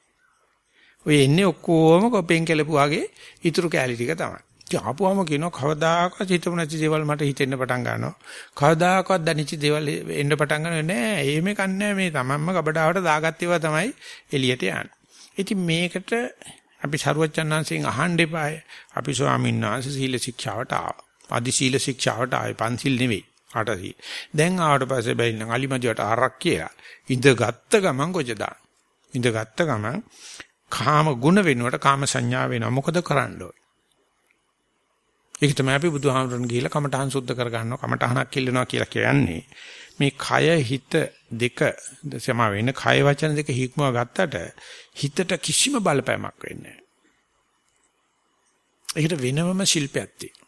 ඔය එන්නේ ඔක්කොම කොපෙන් කෙලපුවාගේ ඉතුරු කැලි ටික තමයි. ඉතින් ආපුවම කියනවා කවදාකවත් හිතමු නැති දේවල් මට හිතෙන්න පටන් ගන්නවා. කවදාකවත් දැනෙච්ච දේවල් එන්න පටන් ගන්නව නෑ. එහෙම කන්නේ මේ තමන්ම කබඩාවට දාගත්ත ඒවා තමයි එළියට යන්නේ. ඉතින් මේකට අපි සරුවච්චන්හන්සේගෙන් අහන්න එපාය. අපි ස්වාමීන් වහන්සේ සීල ශික්ෂාවට ආවා. අදි සීල ශික්ෂාවට ආවේ පන්සිල් නෙවෙයි. අටසී. දැන් ආවට පස්සේ බැරිනම් අලිමදිවට ආරක් කියලා. ඉඳගත්ත ගමන් කොච්ච දාන. ඉඳගත්ත ගමන් කාම ගුණ වෙනුවට කාම සංඥා වෙනවා. මොකද කරන්න ඕයි? ඒක තමයි අපි බුදුහාමුදුරන් ගිහිල්ලා කමඨහන් සුද්ධ කරගන්නවා කමඨහනක් කිල්ලනවා කියලා කියන්නේ. මේ කය හිත දෙක සම වෙන කය වචන දෙක හික්මව ගත්තට හිතට කිසිම බලපෑමක් වෙන්නේ නැහැ. ඒකට වෙනම ශිල්පයක් තියෙනවා.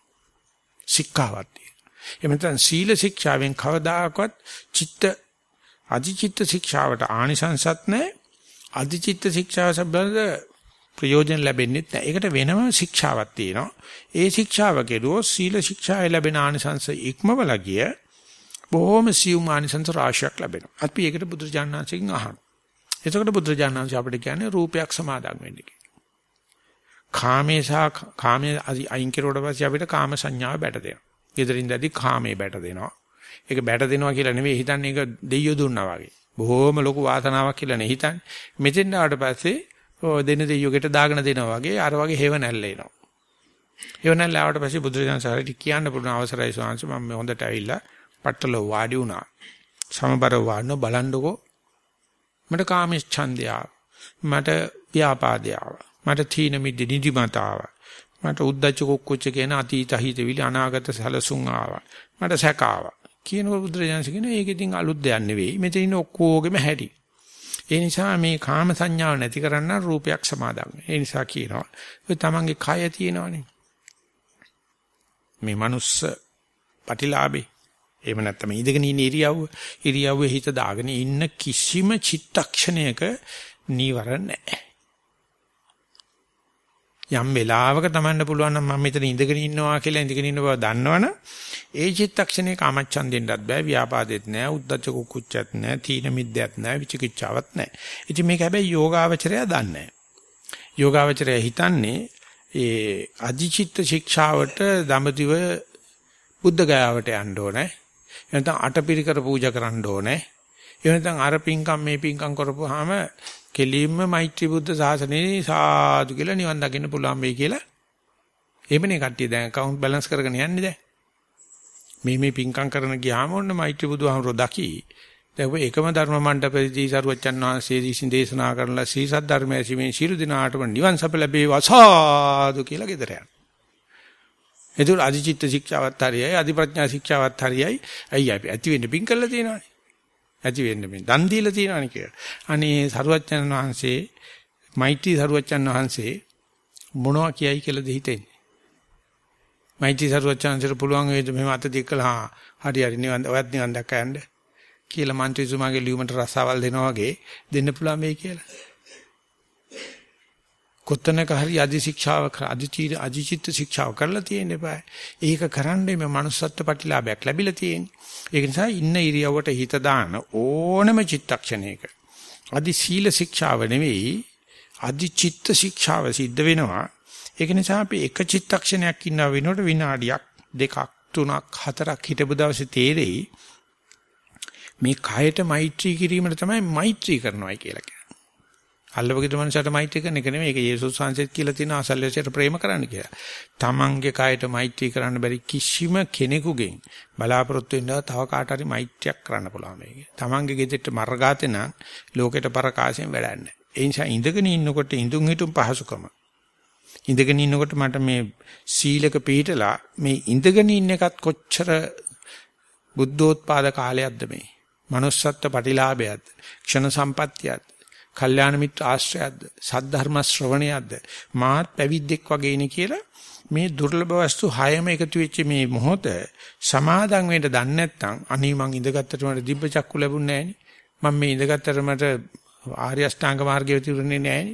සික්ඛාවක් තියෙනවා. එහෙම නැත්නම් සීල ශික්ෂාවෙන් කවදාකවත් චිත්ත අධිචිත්ත ශික්ෂාවට ආනිසංසත් නැහැ. අධිචිත්ත ශික්ෂාව සම්බන්ධ ප්‍රයෝජන ලැබෙන්නේ නැහැ. ඒකට වෙනම ශික්ෂාවක් තියෙනවා. ඒ ශික්ෂාව කෙරුවොත් සීල ශික්ෂාවේ ලැබෙන ආනිසංස ඉක්මවලා ගිය බොහොම සියුම් ආනිසංස රාශියක් ලැබෙනවා. අපි ඒකට බුදුරජාණන්සේගෙන් අහනවා. එතකොට බුදුරජාණන්සේ අපිට කියන්නේ රූපයක් සමාදන් වෙන්න කියලා. කාමේ සහ කාමයේ අයින් කෙරුවට පස්සේ අපිට කාම සංඥාව බැට දෙනවා. ඊතරින්දදී කාමේ බැට දෙනවා. ඒක බැට දෙනවා කියලා නෙවෙයි හිතන්නේ ඒක දෙයියෝ දුන්නා වගේ. බොහොම ලොකු වාසනාවක් කියලා නේ හිතන්නේ. මෙතෙන් ආවට පස්සේ ඔය දෙන දෙයියෝකට දාගෙන දෙනවා වගේ අර වගේ හේව නැල්ල එනවා. හේව නැල්ල ආවට පස්සේ බුදුරජාණන් සාරිට කියන්න පුළුවන් අවසරයි ස්වාංශ මම මේ හොඳට ඇවිල්ලා පట్టල වාඩි වුණා. සමබර වාඩන බලන්නකෝ. මට කාමීස් ඡන්දය මට ව්‍යාපාදය මට තීන මිද්ද නිදිමතාව. මට උද්දච්ච කුක්කුච්ච කියන අතීත හිතවිලි අනාගත සැලසුම් ආවා. මට සැකාවා. කියනකොට බුදුරජාණන් කියන ඒක ඉතින් අලුත් දෙයක් නෙවෙයි. මෙතන ඉන්න ඔක්කොගෙම හැටි. ඒ නිසා මේ කාම සංඥාව නැති කරන්න රූපයක් සමාදන් ඒ නිසා කියනවා ඔය තමන්ගේ කය තියෙනවනේ. මේ මනුස්ස පටිලාභේ එහෙම නැත්නම් ඉඳගෙන ඉන්න ඉරියව්ව ඉරියව්වේ හිත දාගෙන ඉන්න කිසිම චිත්තක්ෂණයක නීවරණ නැහැ. යම් වෙලාවක තමන්න පුළුවන් නම් මම මෙතන ඉඳගෙන ඉන්නවා කියලා ඉඳගෙන ඉන්න බව දන්නවනම් ඒ චිත්තක්ෂණේ කාමච්ඡන්දෙන්වත් බෑ ව්‍යාපාදෙත් නෑ උද්දච්ච කුක්කුච්චත් නෑ තීන මිද්දයක් නෑ විචිකිච්ඡාවක් නෑ. ඉතින් මේක හැබැයි යෝගාවචරය දන්නේ යෝගාවචරය හිතන්නේ ඒ අධිචිත්ත ශික්ෂාවට දඹදිව බුද්ධ ගයාවට යන්න ඕනේ. එනතන් අටපිරිකර පූජා කරන්න ඕනේ. එහෙනම් අර පිංකම් මේ පිංකම් කරපුවාම කෙලින්ම මෛත්‍රී බුද්ධ ශාසනයේ සාදු කියලා නිවන් දකින්න පුළුවන් වෙයි කියලා. එහෙමනේ කට්ටිය දැන් account balance කරගෙන යන්නේ දැන්. මේ මේ පිංකම් කරන ගියාම ඔන්න මෛත්‍රී බුදුහාමරෝ දකි. දැන් ඔය එකම ධර්ම මණ්ඩපයේදී සරුවච්චන් වහන්සේ දීසින් දේශනා කරලා සී සද්ධ ධර්මයේ සීමෙන් ශිරු දිනාටම නිවන් සප ලැබේවා සාදු කියලා ගෙදර යනවා. එතකොට අධිචිත්ත ශික්ෂාවත් හරියයි අධිප්‍රඥා ශික්ෂාවත් හරියයි. අයිය අපි ඇති වෙන්න පිං කළා තියෙනවානේ. ඇති වෙන්න මේ දන් දීලා තියෙනවානේ කියලා. අනේ සරුවච්චන් වහන්සේ මෛත්‍රී සරුවච්චන් වහන්සේ මොනවා කියයි කියලාද හිතෙන්නේ? මෛත්‍රී සරුවච්චන්සට පුළුවන් වේද මෙහෙම අත දික්කලා හරි හරි නිවන් ඔයත් නිවන් දැක්ක යන්න කියලා මන්ත්‍රීතුමාගේ ලියුමට රසාවල් දෙනවා වගේ දෙන්න පුළුවන් වෙයි කියලා. කොතනක හරි අධි ශික්ෂාව අධිචීර අධිචිත්ත ශික්ෂාව කරලා තියෙන්න එපා. ඒක කරන්නේ මේ manussත්ත්ව ප්‍රතිලාභයක් ලැබිලා තියෙන්නේ. ඒක නිසා ඉන්න ඉරියව්වට හිත දාන ඕනම චිත්තක්ෂණයක අධි සීල ශික්ෂාව නෙවෙයි අධි චිත්ත ශික්ෂාව සිද්ධ වෙනවා. ඒක නිසා අපි එක චිත්තක්ෂණයක් ඉන්නවා වෙනකොට විනාඩියක් දෙකක් තුනක් හතරක් හිටපු දවසේ තේරෙයි මේ කයට මෛත්‍රී කිරීමට තමයි මෛත්‍රී කරනවායි කියලා කියන්නේ. අල්ලවගේ මනුස්සයට මෛත්‍රී කරන එක නෙමෙයි. ඒක යේසුස් වහන්සේත් කියලා තියෙන අසල්වැසියට ප්‍රේම කරන්න කියලා. තමන්ගේ කයට මෛත්‍රී කරන්න බැරි කිසිම කෙනෙකුගෙන් බලාපොරොත්තු වෙනවා තව කාට හරි මෛත්‍රියක් කරන්න පුළුවන් මේක. තමන්ගේ ගෙදරට මර්ගාතේ නම් ලෝකෙට පරකාසයෙන් වැඩක් නැහැ. ඒ නිසා ඉඳගෙන ඉන්නකොට ඉඳුන් හිටුම් පහසුකම. ඉඳගෙන ඉන්නකොට මට මේ සීලක පිළිටලා මේ ඉඳගෙන ඉන්න එකත් කොච්චර බුද්ධෝත්පාද කාලයක්ද මේ. manussත්ත්ව ප්‍රතිලාභයක්ද ක්ෂණ සම්පත්තියක්ද කල්යාණ මිත්‍ර ආශ්‍රයයක්ද? සද්ධර්ම ශ්‍රවණයක්ද? මාත් පැවිද්දෙක් වගේනේ කියලා මේ දුර්ලභ වස්තු හයම එකතු වෙච්ච මේ මොහොත සමාදන් වෙන්න දන්නේ නැත්නම් අනී මං ඉඳගත්තට මට දිබ්බ චක්කු ලැබුණේ නැහෙනි. මම මේ ඉඳගත්තට මට ආර්ය අෂ්ටාංග මාර්ගය විතුරුනේ නැහෙනි.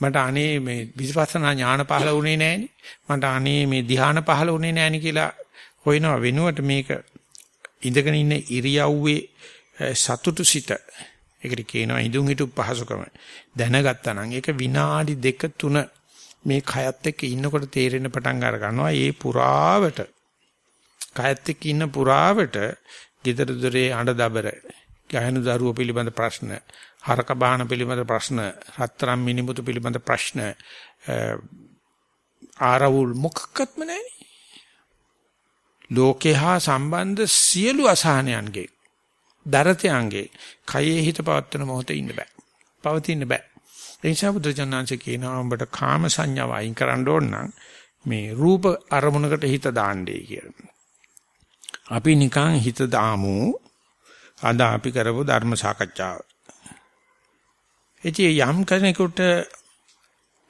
මට අනේ මේ විපස්සනා ඥාන පහළ වුණේ නැහෙනි. මට අනේ මේ ධ්‍යාන පහළ වුණේ නැහෙනි කියලා හොයනවා. වෙනුවට මේක ඉඳගෙන ඉන්න ඉරියව්වේ සතුටු සිත ඒකට කියනවා ඉදුම් හිටු පහසුකම. දැනගත්තා නම් ඒක විනාඩි දෙක තුන මේ කයත් එක්ක ඉන්නකොට තේරෙන පටන් අර ගන්නවා. ඒ පුරාවට කයත් එක්ක ඉන්න පුරාවට gedara dore අඬ දබර ගැහණු දරුවෝ පිළිබඳ ප්‍රශ්න, හරක බාහන පිළිබඳ ප්‍රශ්න, රත්තරන් මිනිමුතු පිළිබඳ ප්‍රශ්න ආරවුල් මොකක්වත්ම නැහැ. ලෝකේ හා සම්බන්ධ සියලු අසහනයන්ගේ දරතයන්ගේ කයේ හිත පවත්වන මොහොතේ ඉන්න බෑ. පවතින්න බෑ. ඒ නිසා බුදුජානනාංශ කියනවා උඹට කාම සංඥාව අයින් කරන්න ඕන නම් මේ රූප අරමුණකට හිත දාන්නේ කියලා. අපි නිකන් හිත දාමු අද අපි කරපු ධර්ම සාකච්ඡාව. එචේ යම් කෙනෙකුට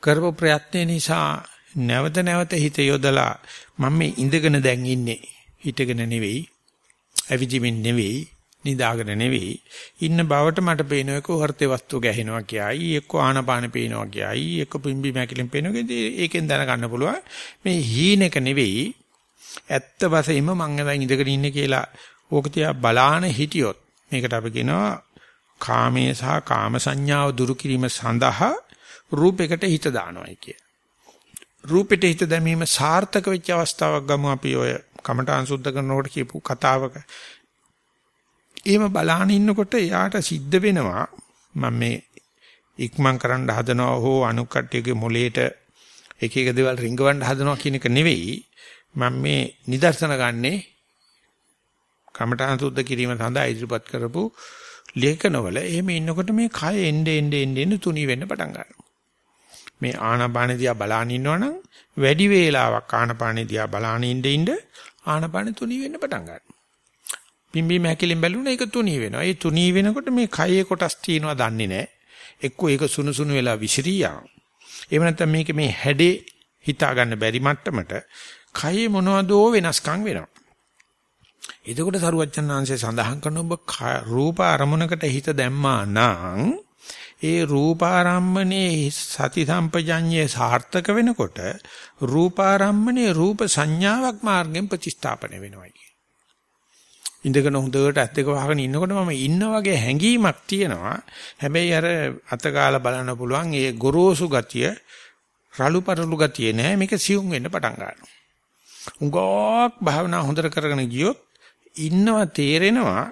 කරපු ප්‍රයත්න නිසා නැවත නැවත හිත යොදලා මම මේ ඉඳගෙන දැන් ඉන්නේ හිටගෙන නෙවෙයි ඇවිදිමින් නෙවෙයි නිදාගෙන නෙවෙයි ඉන්න බවට මට පේන එක හෘතේ වස්තු ගැහෙනවා කියයි එක්ක ආනපාන පේනවා කියයි එක්ක පිම්බි මැකිලින් පේනවා ඒකෙන් දැනගන්න පුළුවන් මේ හීනෙක නෙවෙයි ඇත්ත වශයෙන්ම මං දැන් ඉඳගෙන ඉන්නේ කියලා ඕක තියා බලාන හිටියොත් මේකට අපි කියනවා කාමයේ සහ කාම සංඥාව දුරු කිරීම සඳහා රූපයකට හිත දානවායි කිය. රූපෙට හිත දැමීම සාර්ථක වෙච්ච අවස්ථාවක් ගමු අපි ඔය කමඨාන් සුද්ධ කරනකොට කියපු කතාවක. එහෙම බලාන ඉන්නකොට එයාට සිද්ධ වෙනවා මම මේ ඉක්මන් කරන්න හදනවා හෝ අනුක් කට්ටියගේ මොලේට එක එක දේවල් රිංගවන්න හදනවා කියන එක නෙවෙයි මම මේ නිදර්ශන ගන්නේ කමඨාන් සුද්ධ කිරීම සඳහා ඉදිරිපත් කරපු ලේඛනවල එහෙම ඉන්නකොට මේ කය එnde ende ende ende තුනී වෙන්න පටන් ගන්නවා. මේ ආනාපාන දිහා බලාන ඉන්නවනම් වැඩි වේලාවක් ආනාපාන දිහා බලාන ඉඳින්න ඉඳ ආනාපාන තුනී වෙන්න පටන් ගන්නවා. පිම්බීම හැකිලින් බැලුණා ඒක තුනී වෙනවා. ඒ තුනී වෙනකොට මේ කයේ කොටස් තියෙනවා දන්නේ නැහැ. එක්කෝ ඒක සුණු සුණු වෙලා විසිරියා. එහෙම නැත්නම් මේක මේ හැඩේ හිතා ගන්න බැරි මට්ටමට කයේ මොනවදෝ වෙනස්කම් වෙනවා. එතකොට සරුවච්චන්හන්සේ සඳහන් කරන ඔබ රූප අරමුණකට හිත දැම්මා නම් ඒ රූපාරම්මනේ සති සම්පජඤ්ඤේ සාර්ථක වෙනකොට රූපාරම්මනේ රූප සංඥාවක් මාර්ගෙන් ප්‍රතිස්ථාපන වෙනවා කිය. ඉඳගෙන හොඳට ඇත් දෙක වහගෙන ඉන්නකොට මම ඉන්න වගේ හැඟීමක් තියෙනවා. හැබැයි අර අතගාලා බලන්න පුළුවන් ඒ ගොරෝසු ගතිය රළු පරළු ගතිය නෑ මේක සියුම් වෙන්න පටන් ගන්නවා. උගක් භාවනා හොඳට කරගෙන ගියොත් ඉන්නවා තේරෙනවා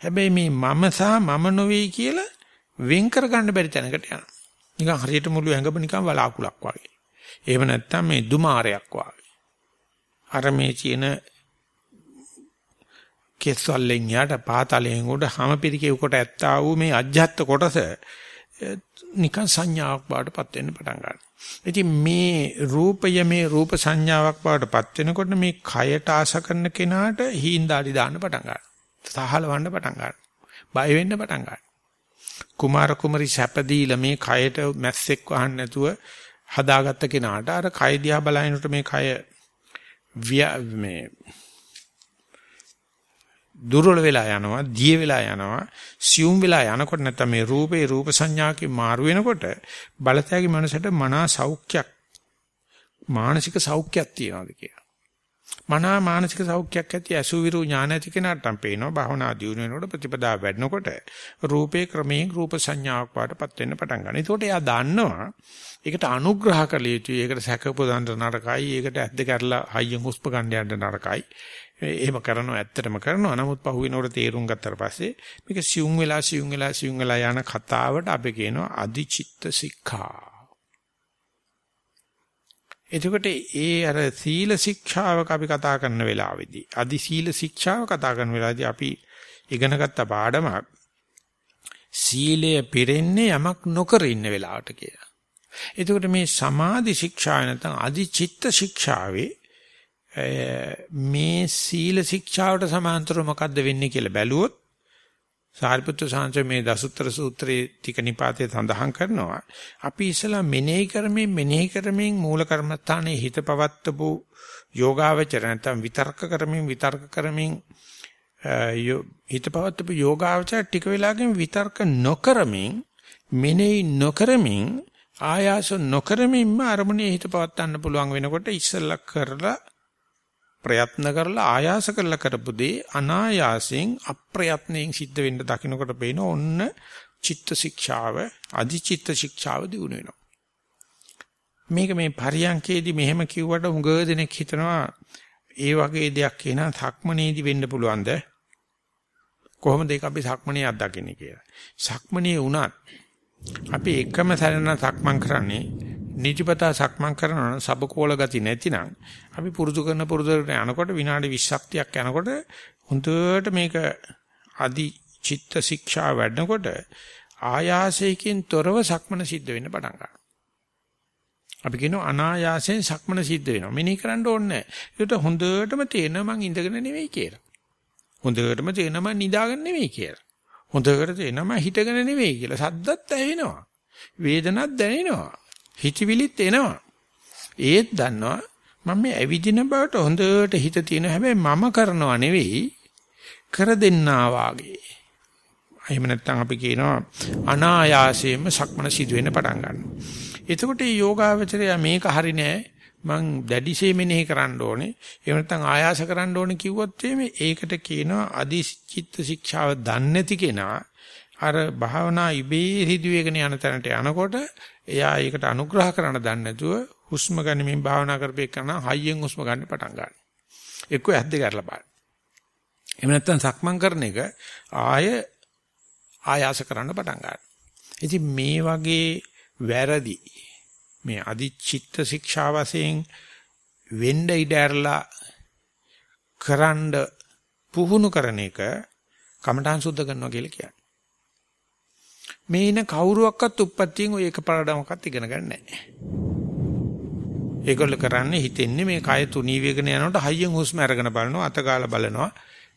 හැබැයි මේ මම සහ මම නොවේ කියලා වෙන් කර ගන්න බැරි තැනකට යනවා. නිකන් හරියට මුළු ඇඟම නිකන් වලාකුලක් වගේ. එහෙම නැත්නම් මේ දුමාරයක් වගේ. අර මේ කියන කෙස්වලෙන් යට පාතලෙන් උඩ හැම පිරිකේ කොට ඇත්තා වූ මේ අජ්ජත් කොටස නිකන් සංඥාවක් බාටපත් වෙන්න පටන් ගන්නවා. ඉතින් මේ රූපය මේ රූප සංඥාවක් බාටපත් වෙනකොට මේ කයට ආස කරන කෙනාට හීන්දාඩි දාන්න පටන් ගන්නවා. සහලවන්න පටන් ගන්නවා. බය වෙන්න පටන් ගන්නවා. කුමාර කුමරි සැපදීලා මේ කයට මැස්සෙක් වහන්න නැතුව හදාගත්ත කෙනාට අර කය දිහා බලනකොට මේ කය මේ දුර්වල වෙලා යනවා, දිය වෙලා යනවා, සියුම් වෙලා යනකොට නැත්නම් මේ රූපේ රූප සංඥාකේ මාරු වෙනකොට බලතැගේ මනසට මනා සෞඛ්‍යයක් මානසික සෞඛ්‍යයක් තියනවාද කියලා. මනා මානසික සෞඛ්‍යයක් ඇති අසුවිරු ඥාන ඇති කෙනාට නම් පේනවා භවනා දියුණු වෙනකොට ප්‍රතිපදා වැඩනකොට රූපේ ක්‍රමයෙන් රූප සංඥාවක් පාටපත් වෙන්න පටන් ගන්නවා. ඒකට එයා දන්නවා ඒකට අනුග්‍රහ කළ යුතුයි. ඒකට සැකපොදන්න නරකයි. ඒකට ඇද්ද කරලා හයියෙන් හුස්ප ගන්න යන්න නරකයි. එහෙම කරනවා ඇත්තටම කරනවා. නමුත් පහුවෙනකොට තේරුම් ගත්තට පස්සේ මේක සියුම් වෙලා සියුම් වෙලා සියුම් වෙලා යන කතාවට අපි කියනවා අදිචිත්ත සික්ඛා. එතකොට ඒ අර සීල ශික්ෂාවක අපි කතා කරන වෙලාවේදී අදි සීල ශික්ෂාව කතා කරන වෙලාවේදී අපි ඉගෙනගත්ත පාඩමක් සීලය පිරෙන්නේ යමක් නොකර ඉන්න වෙලාවට කියලා. එතකොට මේ සමාධි ශික්ෂාව නැත්නම් අදි චිත්ත ශික්ෂාවේ මේ සීල ශික්ෂාවට සමාන්තරව මොකද්ද වෙන්නේ කියලා බැලුවොත් සාරිපුත්‍ර සාංශ මේ දසුත්තර සූත්‍රයේ ටික නිපාතේ සඳහන් කරනවා. අපි ඉස්සලා මෙනෙහි කරමින් මෙනෙහි කරමින් මූල කර්මස්ථානයේ හිත පවත්තපු යෝගාවචර නැත්නම් විතර්ක කරමින් විතර්ක කරමින් හිත පවත්තපු යෝගාවචර ටික වෙලාවකින් විතර්ක නොකරමින් මෙනෙහි නොකරමින් ආයාස නොකරමින්ම අරමුණේ හිත පවත්වන්න පුළුවන් වෙනකොට ඉස්සලා කරලා ප්‍රයත්න කරලා ආයාස කරලා කරපු දේ අනායාසයෙන් අප්‍රයත්නයෙන් සිද්ධ වෙන්න දකින්නකොට පේන ඔන්න චිත්ත ශික්ෂාව අධිචිත්ත ශික්ෂාව දිනු වෙනවා. මේක මේ පරියන්කේදී මෙහෙම කිව්වට හුඟ දෙනෙක් හිතනවා ඒ වගේ දෙයක් එන සක්මනේදී වෙන්න පුළුවන්ද? කොහොමද ඒක අපි සක්මනේ අත්දකින්නේ? කියලා. සක්මනේ වුණත් අපි එකම සැරේන සක්මන් කරන්නේ නිතිපතා සක්මන් කරනවා නම් සබකෝල ගති නැතිනම් අපි පුරුදු කරන පුරුදුකට යනකොට විනාඩි 20ක් 30ක් යනකොට හුදුවට මේක අදි චිත්ත ශික්ෂා වැඩනකොට ආයාසයෙන් තොරව සක්මන සිද්ධ වෙන්න පටන් ගන්නවා. අපි කියනවා අනායාසයෙන් සක්මන සිද්ධ වෙනවා. මෙනෙහි කරන්න ඕනේ නැහැ. ඒකට හොඳටම තේරෙනවා මං ඉඳගෙන නෙවෙයි කියලා. හොඳටම තේරෙනවා මං නිදාගෙන නෙවෙයි කියලා. හොඳට තේරෙනවා මං හිටගෙන නෙවෙයි කියලා. සද්දත් ඇහෙනවා. වේදනත් දැනෙනවා. හිතවිලිත් එනවා. ඒත් දන්නවා මම මේ ඇවිදින බවට හොඳට හිත තියෙන හැබැයි මම කරනවා නෙවෙයි කර දෙන්නා වාගේ. එහෙම නැත්නම් අපි කියනවා අනායාසයෙන්ම සක්මන සිදු වෙන්න පටන් ගන්නවා. එතකොට මේ යෝගාවචරය මේක හරි නෑ මං දැඩිශේ මෙනෙහි කරන්න ඕනේ. එහෙම නැත්නම් ආයාස කරන්න ඕනේ කිව්වොත් ඒකට කියනවා අදිචිත්ත ශික්ෂාව දන්නේ නැති කෙනා අර භාවනා ඉබේ හිදුවේගෙන යන තැනට යනකොට එයා ඒකට අනුග්‍රහ කරන්න දන්නේ නැතුව හුස්ම ගනිමින් භාවනා කරපේ කරන හයියෙන් හුස්ම ගන්න පටන් ගන්නවා. එක්ක ඇස් දෙක අරලා බලන්න. එහෙම නැත්නම් සක්මන් කරන එක ආය ආයාස කරන්න පටන් ගන්නවා. ඉතින් මේ වගේ වැරදි මේ අදිචිත්ත ශික්ෂා වශයෙන් වෙන්න ඉඩ ඇරලා කරන්න පුහුණු කරන එක කමඨාන් සුද්ධ කරනවා කියලා කියන්නේ. මේ ඉන කවුරුවක්වත් උප්පත්තියෙන් ඔය එක පාඩමක්වත් ඉගෙන ගන්න නැහැ. ඒගොල්ල කරන්නේ හිතෙන්නේ මේ කය තුනී වේගන යනකොට හයියෙන් හුස්ම අරගෙන බලනවා අතගාලා බලනවා.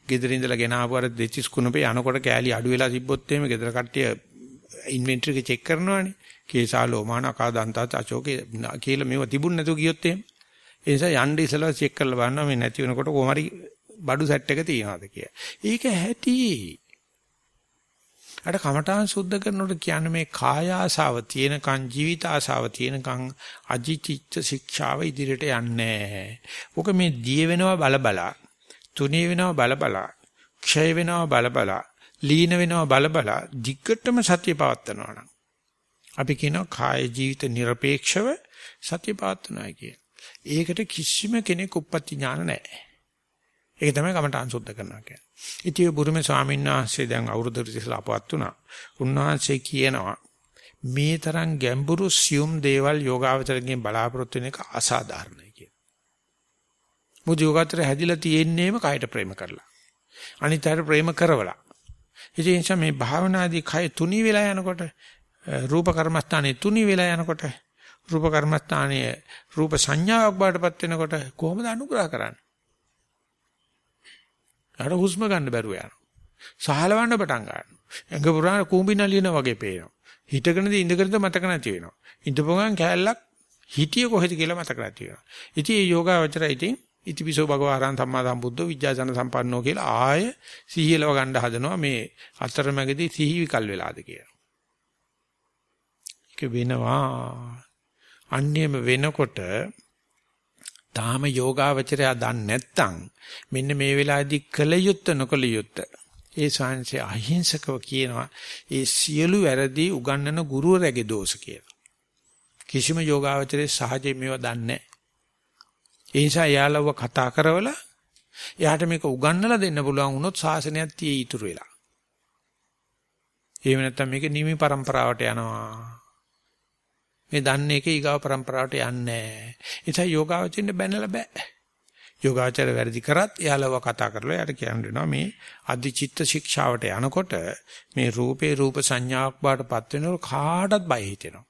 ගෙදර ඉඳලා ගෙන ආපු අර දෙචිස් කුණපේ යනකොට කෑලි අඩු වෙලා තිබ්බොත් එහෙම ගෙදර කට්ටිය ඉන්වෙන්ටරි එක චෙක් කරනවානේ. කේසා ලෝමාන අකා දන්තා අචෝකේ කියලා මේව තිබුණ නැතුව ගියොත් එහෙම. ඒ නිසා යන්න ඉස්සලා චෙක් කරලා බලනවා මේ නැති වෙනකොට කොහොම හරි බඩු සෙට් එක තියනවාද කියලා. ඒක ඇති. අර කමඨාන් සුද්ධ කරනකොට කියන්නේ මේ කාය ආසාව තියෙනකන් ජීවිත ආසාව තියෙනකන් අජිචිච්ඡ ශික්ෂාව ඉදිරියට යන්නේ ඕක මේ දිය වෙනවා බලබලා, තුනී වෙනවා බලබලා, ක්ෂය වෙනවා බලබලා, ලීන වෙනවා බලබලා, දිග්ගටම සතිය පවත්නවා නම්. අපි කියනවා කාය ජීවිත নিরপেক্ষව සතිය පවත්නවා කිය. ඒකට කිසිම කෙනෙක් උප්පත්ති ඥාන නැහැ. ඒක තමයි කමඨාන් සුද්ධ කරනවා කියන්නේ. ඉතින් බුරුමේ ස්වාමීන් වහන්සේ දැන් අවුරුදු 30 අපවත් වුණා. උන්වහන්සේ කියනවා මේ තරම් ගැඹුරු සියුම් දේවල් යෝගාවචරයෙන් බලාපොරොත්තු වෙන එක අසාධාරණයි කියලා. මොකද යෝගාවචර හැදිලා තියෙන්නේම කායට ප්‍රේම කරලා. අනිත් අයට ප්‍රේම කරවලා. ඒ නිසා මේ භාවනාදී කය තුනී වෙලා යනකොට රූප කර්මස්ථානයේ තුනී වෙලා යනකොට රූප කර්මස්ථානයේ රූප සංඥාවක් බාටපත් වෙනකොට කොහොමද අනුග්‍රහ කරන්නේ? අර හුස්ම ගන්න බැරුව යනවා. සහලවන්න පටන් ගන්නවා. ඇඟ පුරා කූඹි නලියන වගේ පේනවා. හිටගෙනද ඉඳගෙනද මතක නැති වෙනවා. ඉඳපුවම කෑල්ලක් හිටිය කොහෙද කියලා මතක නැති වෙනවා. ඉතින් මේ යෝගාවචරය ඉතින් ඉතිපිසෝ භගවාරං සම්මා සම්බුද්ධෝ විද්‍යාසන සම්පන්නෝ කියලා ආය සිහියලව ගන්න හදනවා මේ අතරමැදි සිහි විකල් වෙලාද කියලා. ඒක වෙනවා. අන්නේම වෙනකොට තාම යෝගාවචරය දන්නේ නැත්නම් මෙන්න මේ වෙලාවේදී කල යුත්ත නොකල යුත්ත ඒ ශාන්සේ අහිංසකව කියනවා ඒ සියලු වැරදි උගන්වන ගුරුවරයාගේ දෝෂ කියලා. කිසිම යෝගාවචරයේ සහජයෙන් මේව දන්නේ නැහැ. ඒ නිසා යාළුව කතා කරවලා එයාට මේක උගන්වලා දෙන්න පුළුවන් වුණොත් ශාසනයක් tie ඉතුරු වෙලා. එහෙම නැත්නම් මේක නිමි પરම්පරාවට යනවා. මේ දන්නේ එක ඊගාව પરම්පරාවට යන්නේ නැහැ. ඒ නිසා යෝගාවචරින්ද බැනලා බෑ. යෝගාචර වැඩි කරත් එයාලව කතා කරලා එයාට කියන්න වෙනවා මේ අධිචිත්ත ශික්ෂාවට යනකොට මේ රූපේ රූප සංඥාවක් බාටපත් වෙනකොට කාටවත් බය හිතෙනවා.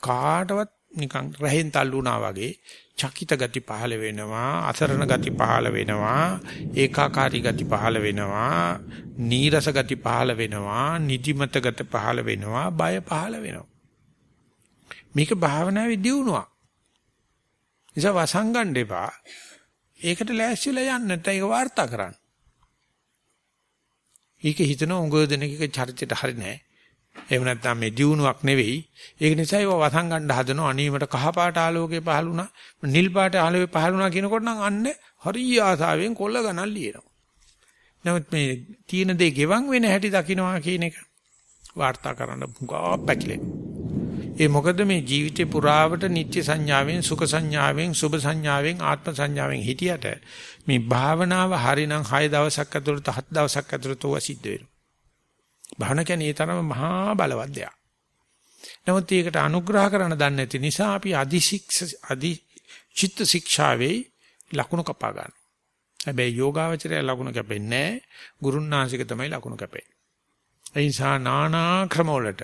කාටවත් නිකන් රහෙන් තල්ලුණා වගේ චකිත ගති පහළ වෙනවා අසරණ ගති පහළ වෙනවා ඒකාකාරී ගති පහළ වෙනවා නීරස ගති පහළ වෙනවා නිදිමත ගති පහළ වෙනවා බය පහළ වෙනවා මේක භාවනාවේ දියුණුවක්. නිසා වසංගණ්ඩ එපා. ඒකට ලෑස්තිලා යන්න නැත්නම් ඒක වාර්තා කරන්න. ඒක හිතන උඟ දෙනකක චරිතයට හරි නෑ. එහෙම නැත්නම් මේ දියුණුවක් නෙවෙයි. ඒක නිසා ඒව වසංගණ්ඩ හදනවා. අනීමට කහ පාට ආලෝකේ පහළුණා, නිල් පාට ආලෝකේ පහළුණා කියනකොට නම් අන්න හරිය ආසාවෙන් කොල්ල ගණන් ලියනවා. නමුත් මේ තීන දේ ගෙවන් වෙන හැටි දකින්නවා කියන එක වාර්තා කරන්න පුඟා පැකිලෙනවා. ඒ මොකද මේ ජීවිතේ පුරාවට නිත්‍ය සංඥාවෙන් සුඛ සංඥාවෙන් සුභ සංඥාවෙන් ආත්ම සංඥාවෙන් හිටියට මේ භාවනාව හරිනම් 6 දවසක් ඇතුළත 7 දවසක් ඇතුළත ඔවා සිද්ධ වෙනවා. භාවන කියන්නේ ඒ තරම මහා බලවත් දෙයක්. නමුත් ඒකට අනුග්‍රහ කරන දන්නේ නැති නිසා අපි අදිශික්ෂ අදි චිත්ත ශික්ෂාවේ ලකුණු කපා ගන්න. හැබැයි යෝගාවචරය ලකුණු කැපෙන්නේ නැහැ. ගුරුන්නාසික තමයි ලකුණු කැපෙන්නේ. ඒ නිසා නානා ක්‍රමවලට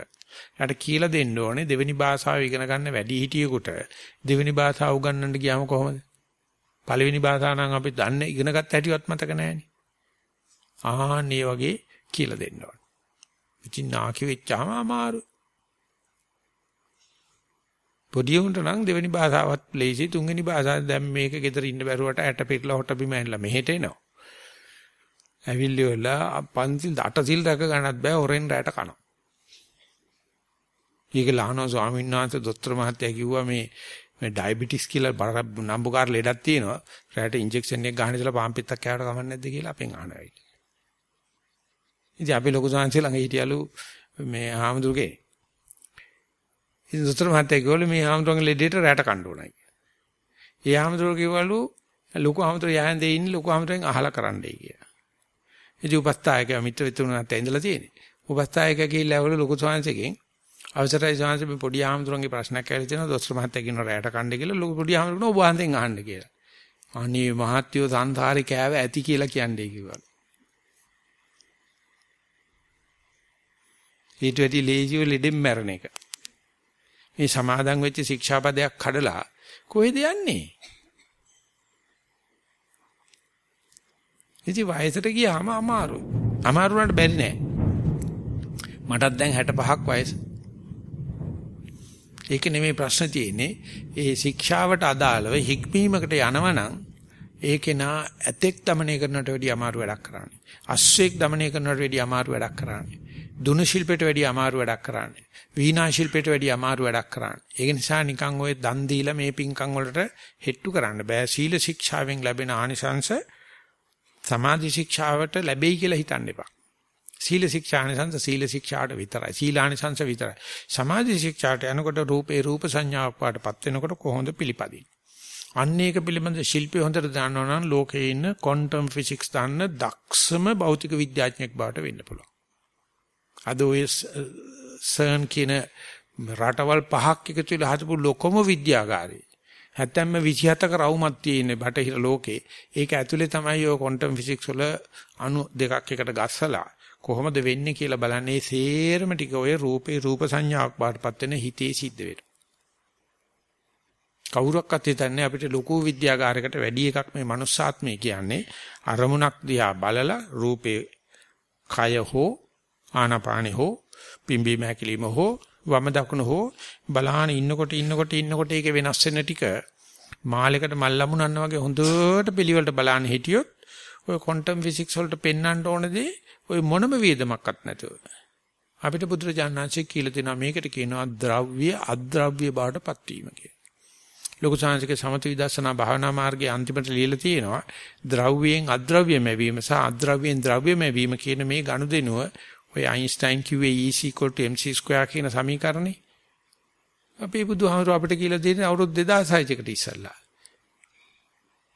යාට කියලා දෙන්න ඕනේ දෙවෙනි භාෂාව ඉගෙන ගන්න වැඩි හිටියෙකුට දෙවෙනි භාෂාව උගන්වන්න ගියාම කොහොමද? පළවෙනි භාෂාව නම් අපි දන්නේ ඉගෙන ගත්ත හැටිවත් මතක නැහැනේ. ආන්නේ වගේ කියලා දෙන්න ඕනේ. ඉතින් නාකි වෙච්චාම අමාරු. පොඩි උන්ට නම් දෙවෙනි භාෂාවත් ලේසි තුන්වෙනි භාෂාව දැන් මේක ගෙදර ඉන්න බැරුවට ඇට පිටලා හොට බිම ඇනලා මෙහෙට එනවා. ඇවිල්ලි වල පන්සිල් අට සිල් රැක ගන්නත් බෑ හොරෙන් රැට කනවා. ඊක ලහනවා ස්වාමීන් වහන්සේ දොස්තර මහත්තයා කිව්වා මේ මේ ඩයබටිස් කියලා බර නම්බුකාර ලෙඩක් තියෙනවා. රැට ඉන්ජෙක්ෂන් එක ගහන ඉතලා පාන් පිත්තක් කෑවට කමක් නැද්ද කියලා අපෙන් අහනවා. ඉතින් අපි ලොකු සංහසේ ළඟ හිටියලු මේ හාමුදුරුගේ. ඉතින් දොස්තර මහත්තයා කිව්වලු මේ හාමුදුරුවන්ගේ ලෙඩේට රැට කන්න ඕනයි. ඒ හාමුදුරුවෝ කිව්වලු ලොකු හාමුදුරුවෝ යහන් දෙයි ඉන්නේ ලොකු හාමුදුරුවෙන් අහලා කරන්නයි කියලා. ඉතින් උපස්ථායකයා මිත්‍ර විතුණත් ඇඳලා තියෙන්නේ. උපස්ථායකයා කියලා ඇවලු ලොකු සංහසෙකින් අවසරයි සංහස මේ පොඩි හාමුදුරුවන්ගේ ප්‍රශ්නයක් ඇවිල්ලා තියෙනවා දොස්තර මහත්තයා කියනවා රැට කන්න කියලා ලොකු පොඩි හාමුදුරුවෝ ඔබ වහන්සෙන් අහන්න කියලා. අනේ මහත්යෝ සංසාරේ කෑව ඇති කියලා කියන්නේ කිව්වා. ඊට වැඩි ලේසිව ලෙඩෙන් මැරණ එක. මේ සමාදන් වෙච්ච ශික්ෂාපදයක් කඩලා කොහෙද යන්නේ? ඉතින් වයසට ගියාම අමාරුයි. අමාරු වුණාට බැරි නෑ. මටත් දැන් 65ක් වයස. ඒක නෙමෙයි ප්‍රශ්න තියෙන්නේ. ඒ ශික්ෂාවට අදාළව හික්මීමකට යනවනම් ඒකේ නා ඇතෙක් দমনය කරනට වැඩිය අමාරු වැඩක් කරන්නේ. අස්වැක් দমনය කරනට වැඩිය අමාරු වැඩක් කරන්නේ. දුන ශිල්පයට වැඩිය අමාරු වැඩක් කරන්නේ. වීණා ශිල්පයට වැඩිය අමාරු වැඩක් කරන්නේ. ඒක නිසා නිකන් ওই දන් දීලා මේ පින්කම් වලට හෙට්ටු කරන්න බෑ. සීල ශික්ෂාවෙන් ලැබෙන ආනිසංශ සමාධි ශික්ෂාවට ලැබෙයි කියලා හිතන්න එපා. සීල ශික්ෂානිසංස සීල ශික්ෂාට විතරයි. සීලානිසංස විතරයි. සමාධි ශික්ෂාට යනකොට රූපේ රූප සංඥාවක් පාටපත් වෙනකොට කොහොමද පිළිපදින්නේ? අන්න ඒක පිළිබඳ ශිල්පී හොඳට දන්නවා නම් ලෝකේ ඉන්න ක්වොන්ටම් ෆිසික්ස් දන්න දක්ෂම භෞතික විද්‍යාඥයෙක් බවට වෙන්න පුළුවන්. අද ඔය සර්න් කියන රටවල් පහක් එකතු වෙලා හදපු ලොකම විද්‍යාගාරේ. හැත්තැම්ම 27ක රවුමක් තියෙන්නේ බටහිර ලෝකේ. ඒක ඇතුලේ තමයි ඔය ක්වොන්ටම් ෆිසික්ස් වල අණු දෙකක් එකට ගස්සලා කොහොමද වෙන්නේ කියලා බලන්නේ සේරම ටික ඔය රූපේ රූප සංඥාවක් බාටපත් වෙන හිතේ සිද්ධ වෙනවා. කවුරක්වත් හිතන්නේ අපිට ලොකු විද්‍යාගාරයකට වැඩි එකක් මේ මනුස්සාත්මය කියන්නේ අරමුණක් දිහා බලලා රූපේ කය හෝ ආනාපානෙ හෝ පිම්බීම හැකිලිම හෝ වම දකුණ හෝ බලහන් ඉන්නකොට ඉන්නකොට ඉන්නකොට ඒක වෙනස් වෙන ටික මාලයකට මල් ලැබුණන්න වගේ හොඳට පිළිවෙලට බලන්න හිටියොත් ඔය ක්වොන්ටම් ෆිසික්ස් වලට පෙන්වන්න ඕනදී ඔය මොනම වේදමක්වත් නැතුව අපිට බුදුරජාණන්සේ කියලා දෙනවා මේකට කියනවා ද්‍රව්‍ය අද්‍රව්‍ය බවට පත්වීම කියලා. ලොකු සාංශික සමත විදර්ශනා භාවනා මාර්ගයේ අන්තිමට ලියලා තියෙනවා ද්‍රව්‍යයෙන් අද්‍රව්‍යම වීම සහ අද්‍රව්‍යයෙන් ද්‍රව්‍යම වීම කියන මේ ගනුදෙනුව ඔය අයින්ස්ටයින් කිව්වේ E mc2 කියන සමීකරණේ අපේ බුදුහාමුදුරුව අපිට කියලා දෙන්නේ අවුරුදු 2600කට ඉස්සල්ලා.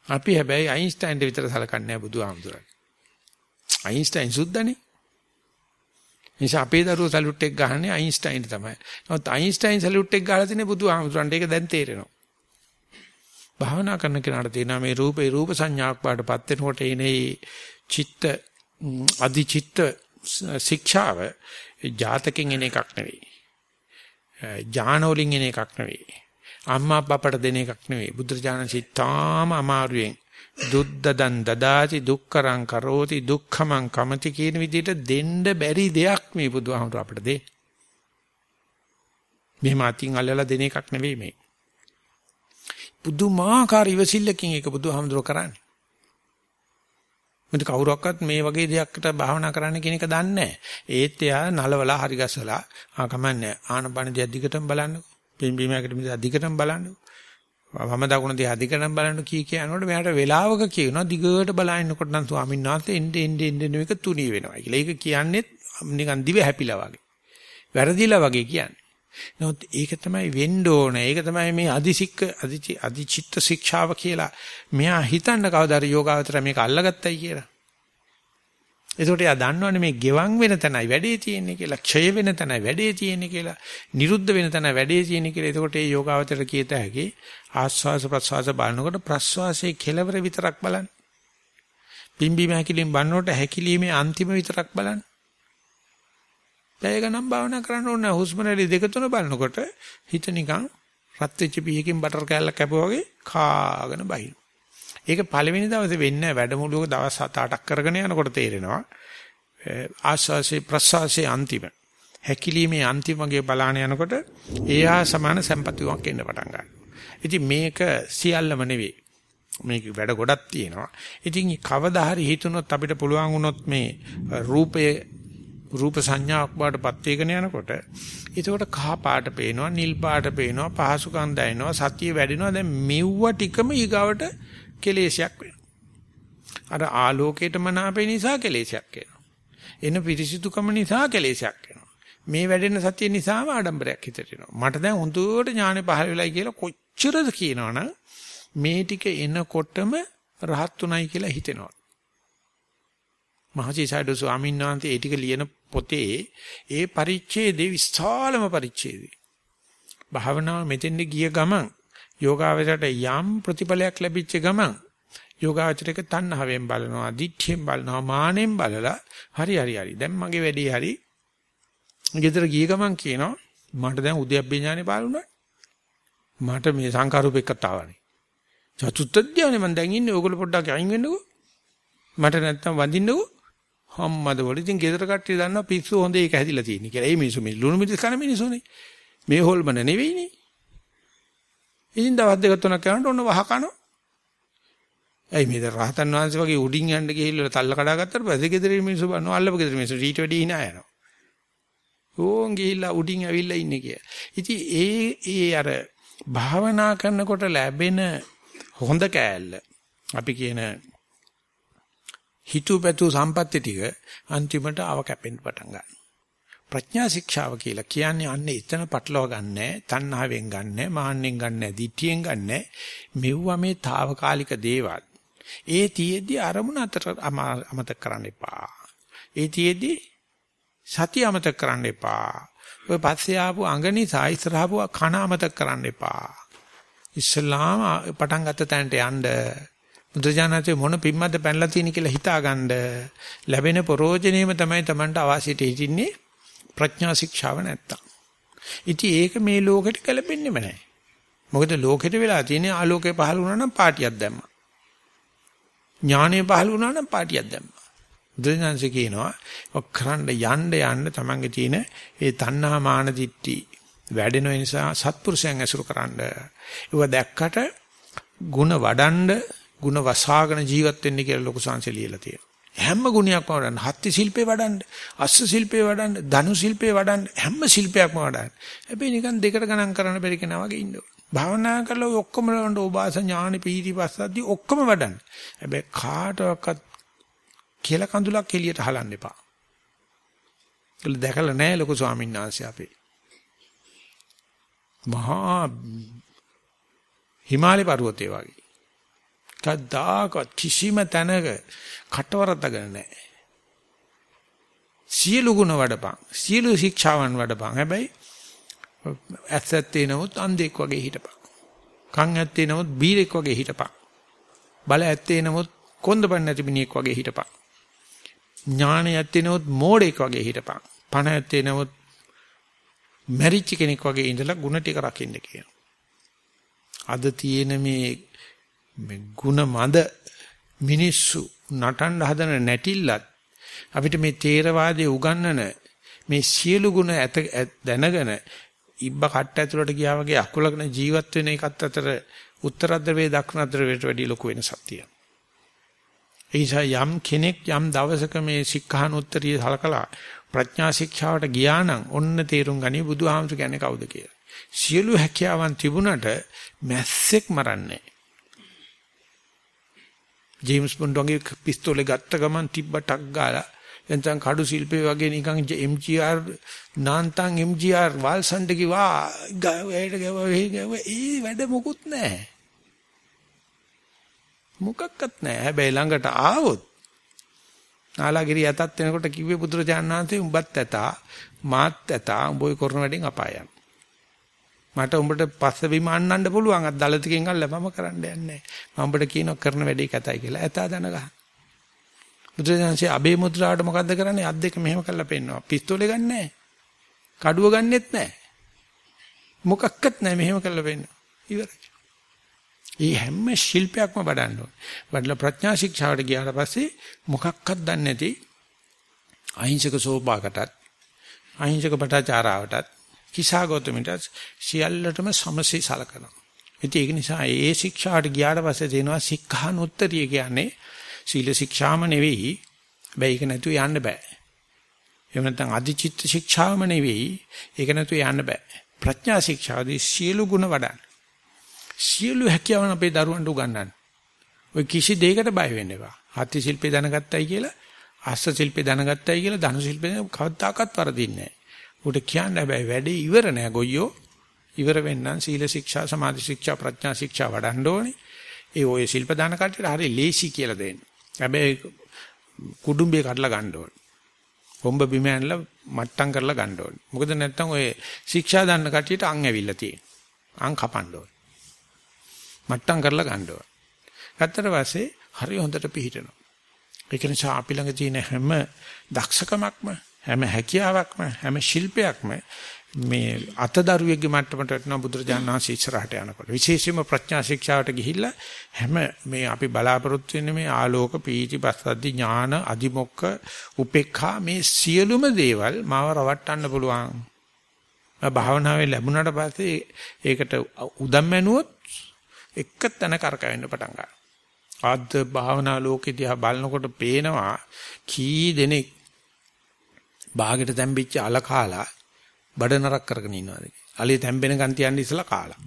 අපි හැබැයි අයින්ස්ටයින්ට විතර සලකන්නේ නැහැ බුදුහාමුදුරුවෝ. අයින්ස්ටයින් සුද්දනේ. නිසා අපේ දරුවෝ සැලුට් එක ගහන්නේ අයින්ස්ටයින්ට තමයි. නමුත් අයින්ස්ටයින් සැලුට් එක ගහලා තියෙන්නේ බුදුහාමුදුරන්ට. ඒක දැන් තේරෙනවා. භාවනා කරන කෙනාට තියෙනවා මේ රූපේ රූප සංඥාවක් බාටපත් වෙනකොට එනේ චිත්ත අධිචිත්ත ශික්ෂාව ජාතකෙන් එන එකක් නෙවෙයි. ඥානවලින් එන එකක් නෙවෙයි. අම්මා අප්පට දෙන එකක් නෙවෙයි. බුදුරජාණන් සිතාම අමාරුවෙන් දුද්දදන් දදාති දුක්කරං කරෝති දුක්ඛමං කමති කියන විදිහට දෙන්න බැරි දෙයක් මේ බුදුහාමුදුර අපිට දෙන්නේ. මෙහෙම අතින් අල්ලලා දෙන එකක් නෙවෙයි මේ. පුදුමාකාර ඉවසිල්ලකින් ඒක බුදුහාමුදුර කරන්නේ. මොකද කවුරක්වත් මේ වගේ දෙයක්කට භාවනා කරන්න කියන එක දන්නේ නැහැ. ඒත් එයා නලවලා හරි ගස්සලා ආ කමන්නේ ආනපන දිහා දිගටම බලන්නකො. පිම්බීමකට මිස දිගටම බලන්නකො. වම දකුණ දිහා දිගටම බලන්න කී කියනකොට මෙයාට වෙලාවක කියනවා දිගට බලනකොට නම් ස්වාමීන් වහන්සේ එන්නේ එන්නේ එන්නේ මේක තුනී වෙනවා කියලා. ඒක කියන්නේ නිකන් දිව හැපිලා වගේ. වැරදිලා වගේ කියන්නේ. නමුත් ඒක තමයි වෙන්න ඕන. ඒක තමයි මේ අදිසික්ක අදිචිත්ත ශික්ෂාව කියලා. මෙයා හිතන්න කවදාද යෝගාවතර මේක අල්ලගත්තයි කියලා. එතකොට එයා දන්නවනේ මේ ගෙවන් වෙන තැනයි වැඩේ තියෙන්නේ කියලා, ක්ෂය වෙන තැනයි වැඩේ තියෙන්නේ කියලා, නිරුද්ධ වෙන තැනයි වැඩේ තියෙන්නේ කියලා. එතකොට ඒ යෝගාවතර කීත හැකි ආස්වාස ප්‍රස්වාස බලනකොට ප්‍රස්වාසයේ කෙලවර විතරක් බලන්න. පිම්බීම හැකිලින් බලනකොට හැකිලීමේ අන්තිම විතරක් බලන්න. පැය ගණන් භාවනා කරන්න ඕනේ හුස්ම රැලි දෙක තුන බලනකොට හිත නිකන් රත් වෙච්ච පීයකින් බටර් කෑල්ලක් කැපුවා වගේ කාගෙන බහින. ඒක පළවෙනි දවසේ වෙන්නේ වැඩමුළුවක දවස් 7-8ක් කරගෙන යනකොට තේරෙනවා ආස්වාසේ ප්‍රසවාසයේ අන්තිම හැකිලීමේ අන්තිම වගේ බලාන යනකොට ඒහා සමාන සම්පතියක් එන්න පටන් ගන්නවා. ඉතින් මේක සියල්ලම නෙවෙයි. මේක වැඩ ගොඩක් තියෙනවා. ඉතින් කවදා හරි හිතුනොත් අපිට පුළුවන් වුණොත් මේ රූපයේ රූප සංඥාවක් බාටපත් වේගන යනකොට ඒකට කහ පාට පේනවා නිල් පාට පේනවා පහසුකම් දැනෙනවා සතිය වැඩෙනවා දැන් මෙව්ව ටිකම ඊගාවට කෙලේශයක් වෙනවා අර ආලෝකයට මනාපේ නිසා කෙලේශයක් වෙනවා එන පිරිසිදුකම නිසා කෙලෙසයක් වෙනවා. මේ වැඩෙන සතිය නිසාම ආඩම්බරයක් හිතට එනවා. මට දැන් හොඳට ඥානෙ පහළ වෙලයි කියලා කොච්චරද කියනවනම් මේ ටික එනකොටම රහත් උනායි කියලා හිතෙනවා. මහජීසයිඩ් ස්වාමීන් වහන්සේ ඒ ටික ලියන පොතේ ඒ පරිච්ඡේදේ විශාලම පරිච්ඡේදේ. භාවනාව මෙතෙන්ද ගිය ගමන් යෝගාවචරයට යම් ප්‍රතිඵලයක් ලැබිච්ච ගමන් යෝගාවචරයක තණ්හාවෙන් බලනවා, දිඨියෙන් බලනවා, මානෙන් බලලා හරි හරි හරි. දැන් මගේ වැඩේ හරි. ගෙදර ගිය ගමන් කියනවා මට දැන් උද්‍යප්පේ ඥානෙ පාලුණා. මට මේ සංකාරූපෙක්කත් ආවනේ. චතුත්ථ ධ්‍යානෙ මම දැන් ඉන්නේ ඕගොල්ලෝ පොඩ්ඩක් අයින් වෙන්නකෝ. මට නැත්තම් වඳින්නකෝ. හම්මද වල ඉතින් ගෙදර කට්ටිය දන්නවා පිස්සු හොඳ ඒක හැදිලා තියෙන කියලා. ඒ මිනිස්සු මේ ලුණු මිදිස් කන මිනිස්සුනේ. මේ හොල්මන නෙවෙයිනේ. ඉතින් දවස් දෙක තුනක් යනකොට ඔන්න වහ කනවා. ඇයි මේ රහතන් වහන්සේ වගේ උඩින් යන්න ගිහිල්ලා තල්ල කඩා ගත්තට පස්සේ ගෙදරින් මිනිස්සු බලනවා අල්ලපු ගෙදරින් මිනිස්සු ඊට වැඩි hina යනවා. ඕන් ගිහිල්ලා උඩින් ඇවිල්ලා ඉන්නේ කියලා. ඉතින් ඒ ඒ අර භාවනා කරනකොට ලැබෙන හොඳ කෑල්ල අපි කියන හිතුවපැතු සම්පත්‍ති ටික අන්තිමට ආව කැපෙන්න පටන් ගන්නවා. ප්‍රඥා ශික්ෂාව කියලා කියන්නේ අන්න එතන පටලව ගන්නෑ, තණ්හාවෙන් ගන්නෑ, මාන්නෙන් ගන්නෑ, දිටියෙන් ගන්නෑ. මෙව්වා මේ తాවකාලික දේවල්. ඒ තියේදී අරමුණ අතර අමතක කරන්න එපා. ඒ තියේදී සතිය අමතක කරන්න එපා. ඔය පස්සේ ආපු අඟනිසා ඉස්සරහපු කන අමතක කරන්න එපා. ඉස්ලාම පටන් ගත්ත තැනට යන්න බුදුජානකේ මොන පිම්මද පැනලා තියෙන කියලා හිතාගන්න ලැබෙන ප්‍රෝජනෙම තමයි Tamanට අවශ්‍යිත හිටින්නේ ප්‍රඥා ශික්ෂාව නැත්තම්. ඉතින් ඒක මේ ලෝකෙට ගැලපෙන්නේම නැහැ. මොකද ලෝකෙට වෙලා තියෙන්නේ ආලෝකය පහළ වුණා නම් පාටියක් දැම්මා. ඥානය පහළ වුණා නම් පාටියක් දැම්මා. බුදුන්සේ කියනවා ඔක්කරන්න යන්න යන්න තමන්ගේ තියෙන ඒ තණ්හා මාන දිට්ටි වැඩෙන නිසා සත්පුරුෂයන් ඇසුරු කරන්න. ඒව දැක්කට ಗುಣ වඩන්න, ಗುಣ වසාගෙන ජීවත් වෙන්න කියලා ලොකු සංසය ලියලා තියෙනවා. හැම ගුණයක්ම වඩන්න, හත්ති ශිල්පේ වඩන්න, අස්ස ශිල්පේ වඩන්න, ධනු ශිල්පේ වඩන්න, හැම ශිල්පයක්ම වඩන්න. හැබැයි නිකන් දෙකට ගණන් කරන්න බැරි කෙනා වගේ ඉන්න ඕන. භාවනා කරලා ඔය ඔක්කොම වලට ඕබාස ඥානෙ පීටි පස්සද්දි ඔක්කොම වඩන්න. හැබැයි කාටවත් කියලා කඳුලක් එළියට හලන්න එපා. ඒක දැකලා නැහැ ලොකු ස්වාමීන් වහන්සේ අපේ. මහා හිමාලය පර්වතය වගේ. කද්දාකත් කිසිම තැනක කටවරතගෙන නැහැ. සියලු ගුණ වඩපන්. සියලු ශික්ෂාවන් වඩපන්. හැබැයි ඇත්තත්තේ නමුත් අන්ධෙක් වගේ හිටපන්. කන් ඇත්තේ නමුත් බීරෙක් වගේ හිටපන්. බල ඇත්තේ නමුත් කොන්දපන් නැති මිනිහෙක් වගේ හිටපන්. ඥාන ඇත්තේ නමුත් මෝඩෙක් වගේ හිටපන්. පණ ඇත්තේ නමුත් මැරිච්ච කෙනෙක් වගේ ඉඳලා ಗುಣ ටික රකින්න කියනවා. අද තියෙන මේ මේ ಗುಣ මද මිනිස්සු නටන්න හදන නැටිල්ලත් අපිට මේ තේරවාදයේ උගන්වන මේ සියලු ගුණ ඇත දැනගෙන ඉබ්බ කට්ට ඇතුළට ගියා වගේ අකුලගෙන ජීවත් වෙන එකත් අතර උත්තරද්‍රවේ දක්ෂිණද්‍රවයට වැඩි ලොකු වෙනසක් තියෙනවා. ඒ නිසා යම් කෙනෙක් යම් දවසක මේ සික්ඛානුත්තරිය සලකලා ප්‍රඥා ශික්ෂාවට ගියා නම් ඔන්න තේරුම් ගනි බුදුහාමුදුර කියන්නේ කවුද කියලා. සියලු හැකියාවන් තිබුණට මැස්සෙක් මරන්නේ ජේම්ස් බොන්ඩ් වගේ පිස්තෝලේ ගත්ත ගමන් තිබ්බ ටක් ගාලා එතන කඩු ශිල්පේ වගේ නිකන් MGR නාන්තන් MGR වල්සන්ඩ කිවා ගාවට ගාව ඒ වැඩ මොකුත් නැහැ. මොකක්වත් නැහැ. හැබැයි ළඟට ආවොත් නාලාගිරි යතත් වෙනකොට කිව්වේ බුදුරජාණන් වහන්සේ උඹත් ඇතා මාත් ඇතා උඹ ඔය කරන වැඩෙන් අපායන් මට උඹට පස්ස බිම අන්නන්න පුළුවන්. අත් දලතිකෙන් අල්ල මම කරන්න යන්නේ. නැහැ මම උඹට කියනවා කරන වැඩේ කතයි කියලා ඇතා දන ගන්න බුදුරජාණන්සේ අබේ මුද්‍රාවට මොකද්ද කරන්නේ? අත් දෙක මෙහෙම කරලා පෙන්නනවා. පිස්තෝලේ ගන්නෑ. කඩුව ගන්නෙත් නැහැ මොකක්වත් නැහැ මෙහෙම කරලා පෙන්නනවා. ඉවරයි. ඒ හැම ශිල්පයක්ම වඩන්න ඕන. වඩලා ප්‍රඥා ශික්ෂාවට ගියාට පස්සේ මොකක්වත් දන්නේ නැති අහිංසක සෝභාකටත් අහිංසක පටාචාරාවටත් කිසాగෞතමිටත් සියල්ලටම සමසේ සලකනවා. ඉතින් ඒක නිසා ඒ ශික්ෂාවට ගියාට පස්සේ දෙනවා සික්ඛානුත්තරිය කියන්නේ සීල ශික්ෂාම නෙවෙයි. හැබැයි ඒක නැතුව යන්න බෑ. එහෙම නැත්නම් අධිචිත්ත ශික්ෂාම නෙවෙයි. ඒක නැතුව යන්න බෑ. ප්‍රඥා ශික්ෂාවදී සියලු ගුණ වඩන්න. සියලු හැකියාවන් අපේ දරුවන්ට උගන්වන්න. ඔය කිසි දෙයකට බය වෙන්න එපා. හත්ති ශිල්පේ දැනගත්තයි කියලා අස්ස ශිල්පේ දැනගත්තයි කියලා ධනු ශිල්පේ කවදාකවත් වරදින්නේ නැහැ. උට කියන්න හැබැයි වැඩේ ඉවර නෑ ගොයියෝ. ඉවර වෙන්නම් සීල ශික්ෂා, සමාධි ශික්ෂා, ප්‍රඥා ශික්ෂා වඩන්න ඕනේ. ඒ ඔය ශිල්ප දාන කට්ටියට හරි ලේසි කියලා දෙන්න. හැබැයි කුඩුම්බේ කඩලා ගන්න ඕනේ. හොම්බ බිම ඇනලා මට්ටම් කරලා ගන්න ඕනේ. මොකද නැත්තම් ඔය ශික්ෂා දාන්න කට්ටියට අං ඇවිල්ලා තියෙනවා. අං කපන්න ඕනේ. මට්ටම් කරලා ගන්න ඕනේ. ගත්තට පස්සේ හරි හොඳට පිහිටනවා. ඒක නිසා අපි ළඟ තියෙන හැම දක්ෂකමක්ම හැම හැකියාවක්ම හැම ශිල්පයක්ම මේ අතදරුවෙක්ගේ මට්ටමට වටෙනවා බුදුරජාණන් වහන්සේ ඉස්සරහට යනකොට. විශේෂයෙන්ම ප්‍රඥා ශික්ෂාවට ගිහිල්ලා හැම මේ අපි බලාපොරොත්තු වෙන්නේ මේ ආලෝක පීති පස්සද්ධි ඥාන අදිමොක්ක උපේක්ඛා මේ සියලුම දේවල් මාව රවට්ටන්න පුළුවන්. භාවනාවේ ලැබුණාට පස්සේ ඒකට උදම් මැනුවොත් එක තැන කරකවෙන්න පටන් ගන්නවා. අද භාවනා ලෝකෙ දිහා බලනකොට පේනවා කී දෙනෙක් බාගෙට තැම්බිච්ච අල කාලා බඩ නරක් කරගෙන ඉන්නවාද අලේ තැම්බෙනකන් තියන්න ඉස්සලා කාලා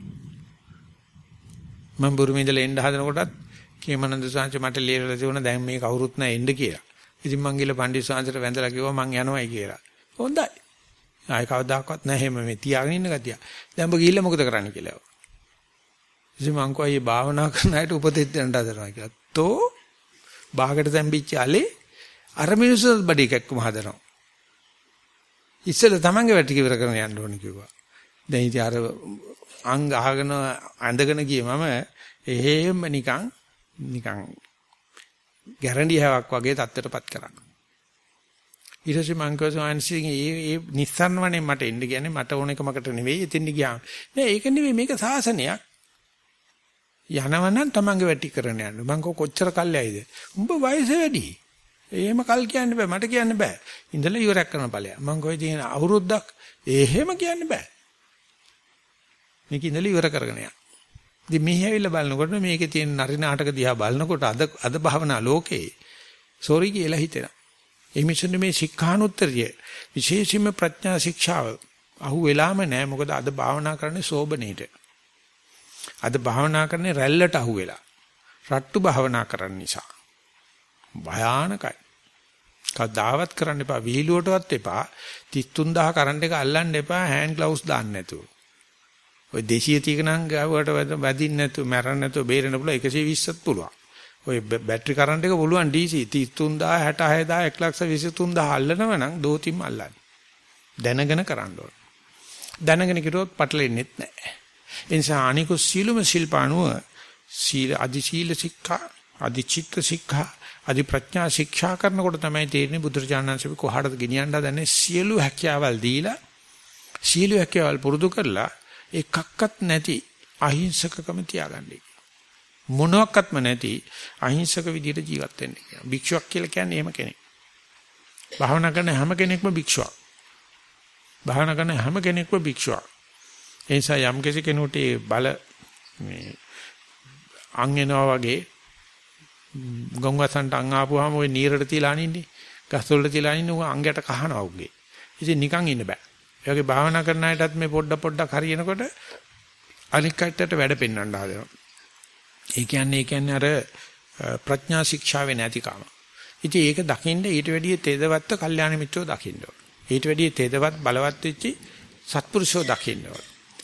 මම බුරුමේ ඉඳලා එන්න හදනකොටත් කේමනන්ද සාංශ මට ලියලා තිබුණා දැන් මේ කවුරුත් නැහැ එන්න කියලා. ඉතින් මං ගිහලා පණ්ඩිත සාංශට වැඳලා කිව්වා මං යනවායි කියලා. හොඳයි. ආයි කවදාකවත් නැහැ එහෙම මේ තියාගෙන ඉන්න ගතිය. දැන් ඔබ ගිහිල්ලා මොකද කරන්න කියලා. ඉතින් මං කෝ අයියේ භාවනා කරන අයට උපදෙස් දෙන්න හදනවා කියලා. තෝ බාගට තැම්බිච්ච allele අර මිනිස්සු බඩ එකක්ම හදනවා. ඉස්සෙල්ලා තමන්ගේ වැටි කිවර කරන යන්න ඕනේ කිව්වා. දැන් ඉතින් අර අංග අහගෙන ඇඳගෙන ගියේ මම එහෙම නිකන් නිකන් ගැරන්ඩියාවක් වගේ තත්ත්වයටපත් කරා. ඊට පස්සේ මං කිව්වා සෝන්සිං ඒ ඒ නිස්සාරණවනේ මට එන්න කියන්නේ මට ඕන එකමකට නෙවෙයි එතෙන් ගියාම. නෑ ඒක නෙවෙයි මේක සාසනයක්. යනවනම් තමන්ගේ වැටි කරන යන්න. මං කොච්චර කල්යයිද? උඹ වයස වැඩි. එහෙම කල් කියන්න බෑ. මට කියන්න බෑ. ඉඳලා ඉවරයක් කරන ඵලයක්. මං කොයි තියෙන අවුරුද්දක් එහෙම කියන්න බෑ. මේක ඉඳලා ඉවර කරගෙන යන්න. ඉතින් මෙහි ඇවිල්ලා බලනකොට මේකේ තියෙන නරි නාටක දිහා බලනකොට අද අද භවනා ලෝකේ සෝරි කියලා හිතෙනවා. ඒ මිෂන් මේ ශික්ෂානුත්තරිය විශේෂයෙන්ම ප්‍රඥා ශික්ෂාව අහු වෙලාම නෑ මොකද අද භාවනා කරන්නේ සෝබනේට. අද භාවනා කරන්නේ රැල්ලට අහුවෙලා. රට්ටු භාවනා කරන්න නිසා. භයානකයි. කවදාවත් කරන්න එපා වීලුවටවත් එපා 33000 කරන්ට් එක අල්ලන්න එපා හෑන්ඩ් ග්ලව්ස් දාන්න නැතුව. ඔය 230 නම් ගාවට වැදින්න නැතුව මැරෙන්න නැතුව බේරෙන්න පුළුවන් 120ත් පුළුවන්. ඔය බැටරි කරන්ට් එක පුළුවන් DC 33000 66000 123000 අල්ලනව නම් දෝතිම් අල්ලන්න. දැනගෙන කරන්න ඕන. දැනගෙන කිරුවොත් පටලෙන්නෙත් නැහැ. ඒ නිසා අනිකු සීලම ශිල්පානුව සීල අදි සීල ශික්ෂා අදි චිත්ත ශික්ෂා අදි ප්‍රඥා ශික්ෂා කරනකොට තමයි තේරෙන්නේ බුදුරජාණන්සේ කොහාටද ගෙනියන්න හදන්නේ සියලු හැකියාවල් දීලා සියලු හැකියාවල් පුරුදු කරලා එකක්වත් නැති අහිංසකකම තියාගන්නේ මොනක්වත්ම නැති අහිංසක විදිහට ජීවත් වෙන්න කියනවා. භික්ෂුවක් කියලා කියන්නේ එහෙම කෙනෙක්. භාවනා කරන හැම කෙනෙක්ම භික්ෂුවක්. භාවනා කරන හැම කෙනෙක්ම භික්ෂුවක්. ඒ නිසා යම් කෙනෙකුට බල මේ අං එනවා වගේ ගංගාසන්ට අං ආපුවාම ওই නීරට තියලා අනින්නේ. ගස්වලට තියලා අනින්නේ උන් අංගයට කහනවා උගේ. ඉතින් නිකන් ඉන්න බෑ. ඒ වගේ භාවනා කරන අයටත් මේ පොඩ පොඩක් හරියනකොට අනික් කට්ටට වැඩ පෙන්වන්න හදනවා. ඒ කියන්නේ ඒ කියන්නේ අර ප්‍රඥා ශික්ෂාවේ නැතිකම. ඉතින් ඒක දකින්න ඊට වැඩිය තෙදවත්ව කල්යාණ මිත්‍රෝ දකින්න ඊට වැඩිය තෙදවත් බලවත් වෙච්චි සත්පුරුෂෝ දකින්න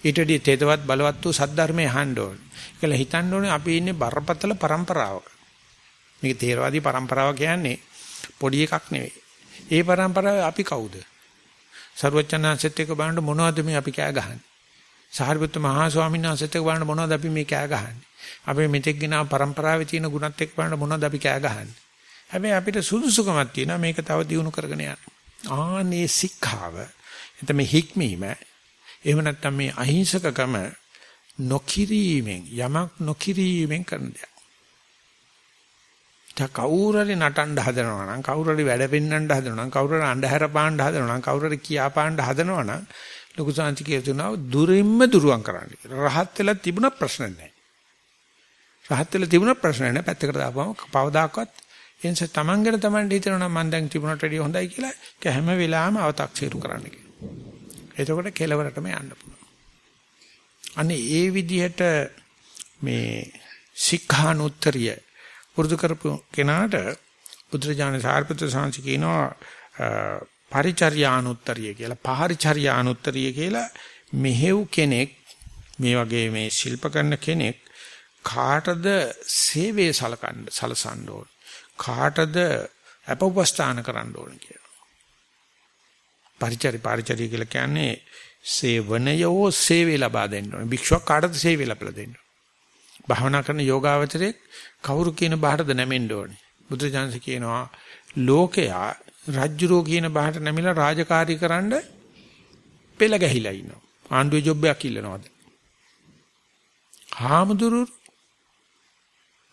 ඊට වැඩිය තෙදවත් බලවත් වූ සද්ධර්මයේ අහන්න ඕන. ඒකල හිතන්න ඕනේ අපි ඉන්නේ බරපතල પરම්පරාවක. මේක තේරවාදී પરම්පරාව කියන්නේ පොඩි එකක් නෙවෙයි. ඒ પરම්පරාව අපි කවුද? සරුවචනාංශෙත් එක්ක බලන්න මොනවද මේ අපි කෑ ගහන්නේ? සාරිපුත්ත මහා ස්වාමීන් වහන්සේත් එක්ක බලන්න මොනවද අපි මේ කෑ ගහන්නේ? අපි මෙතෙක් ගෙනා પરම්පරාවේ තියෙන ගුණත් එක්ක බලන්න මොනවද අපි කෑ ගහන්නේ? හැබැයි අපිට සුදුසුකමක් තියෙනවා මේක තව දියුණු කරගෙන යන්න. ආනේ සික්ඛාව. එතම හික්මීම. එහෙම නැත්නම් මේ අහිංසකකම නොකිරීමෙන් යමක් නොකිරීමෙන් කරන දෙයක්. දැන් කවුරු හරි නටන්න හදනවා නම් කවුරු හරි වැඩ පෙන්වන්න හදනවා නම් කවුරු හරි අන්ධහැර පාන්න හදනවා නම් කවුරු හරි කියා පාන්න හදනවා නම් ලොකු සාන්ති කියතුනා දුරින්ම දුරුවන් කරන්න කියලා. රහත් වෙලා තිබුණ ප්‍රශ්න නැහැ. රහත් වෙලා තිබුණ ප්‍රශ්න නැහැ. පැත්තකට දාපුවම කවදාකවත් එන්ස තමන්ගෙන තමන්ට හිතනවා මම දැන් තිබුණට වැඩිය හොඳයි කියලා හැම වෙලාවෙම අව탁සීරු කරන්න කියලා. එතකොට කෙලවරටම යන්න පුළුවන්. අනේ ඒ විදිහට මේ සික්ඛානුත්තරිය පුරුදු කරපු කෙනාට බුදුරජාණන් සාරිපුත්‍ර සාංශ කියනවා පරිචර්යානුත්තරිය කියලා. පහරිචර්යානුත්තරිය කියලා මෙහෙව් කෙනෙක් මේ වගේ මේ ශිල්ප කරන කෙනෙක් කාටද සේවයේ සලකන්න සලසන්න ඕන? කාටද අපවස්ථාන කරන්න ඕන කියලා. පරිචරි පරිචරි කියලා කියන්නේ සේවනයෝ සේවය ලබා දෙන්න ඕන. භික්ෂුවක් කාටද සේවය ලබා දෙන්න භාවනා කරන යෝගාවචරයේ කවුරු කියන බාහටද නැමෙන්න ඕනේ බුදුජානක කියනවා ලෝකයා රජ්ජුරෝ කියන බාහට නැමිලා රාජකාරී කරන්න පෙළ ගැහිලා ඉන්නවා. ආණ්ඩුවේ ජොබ් එකක් ඉල්ලනවාද? හාමුදුරු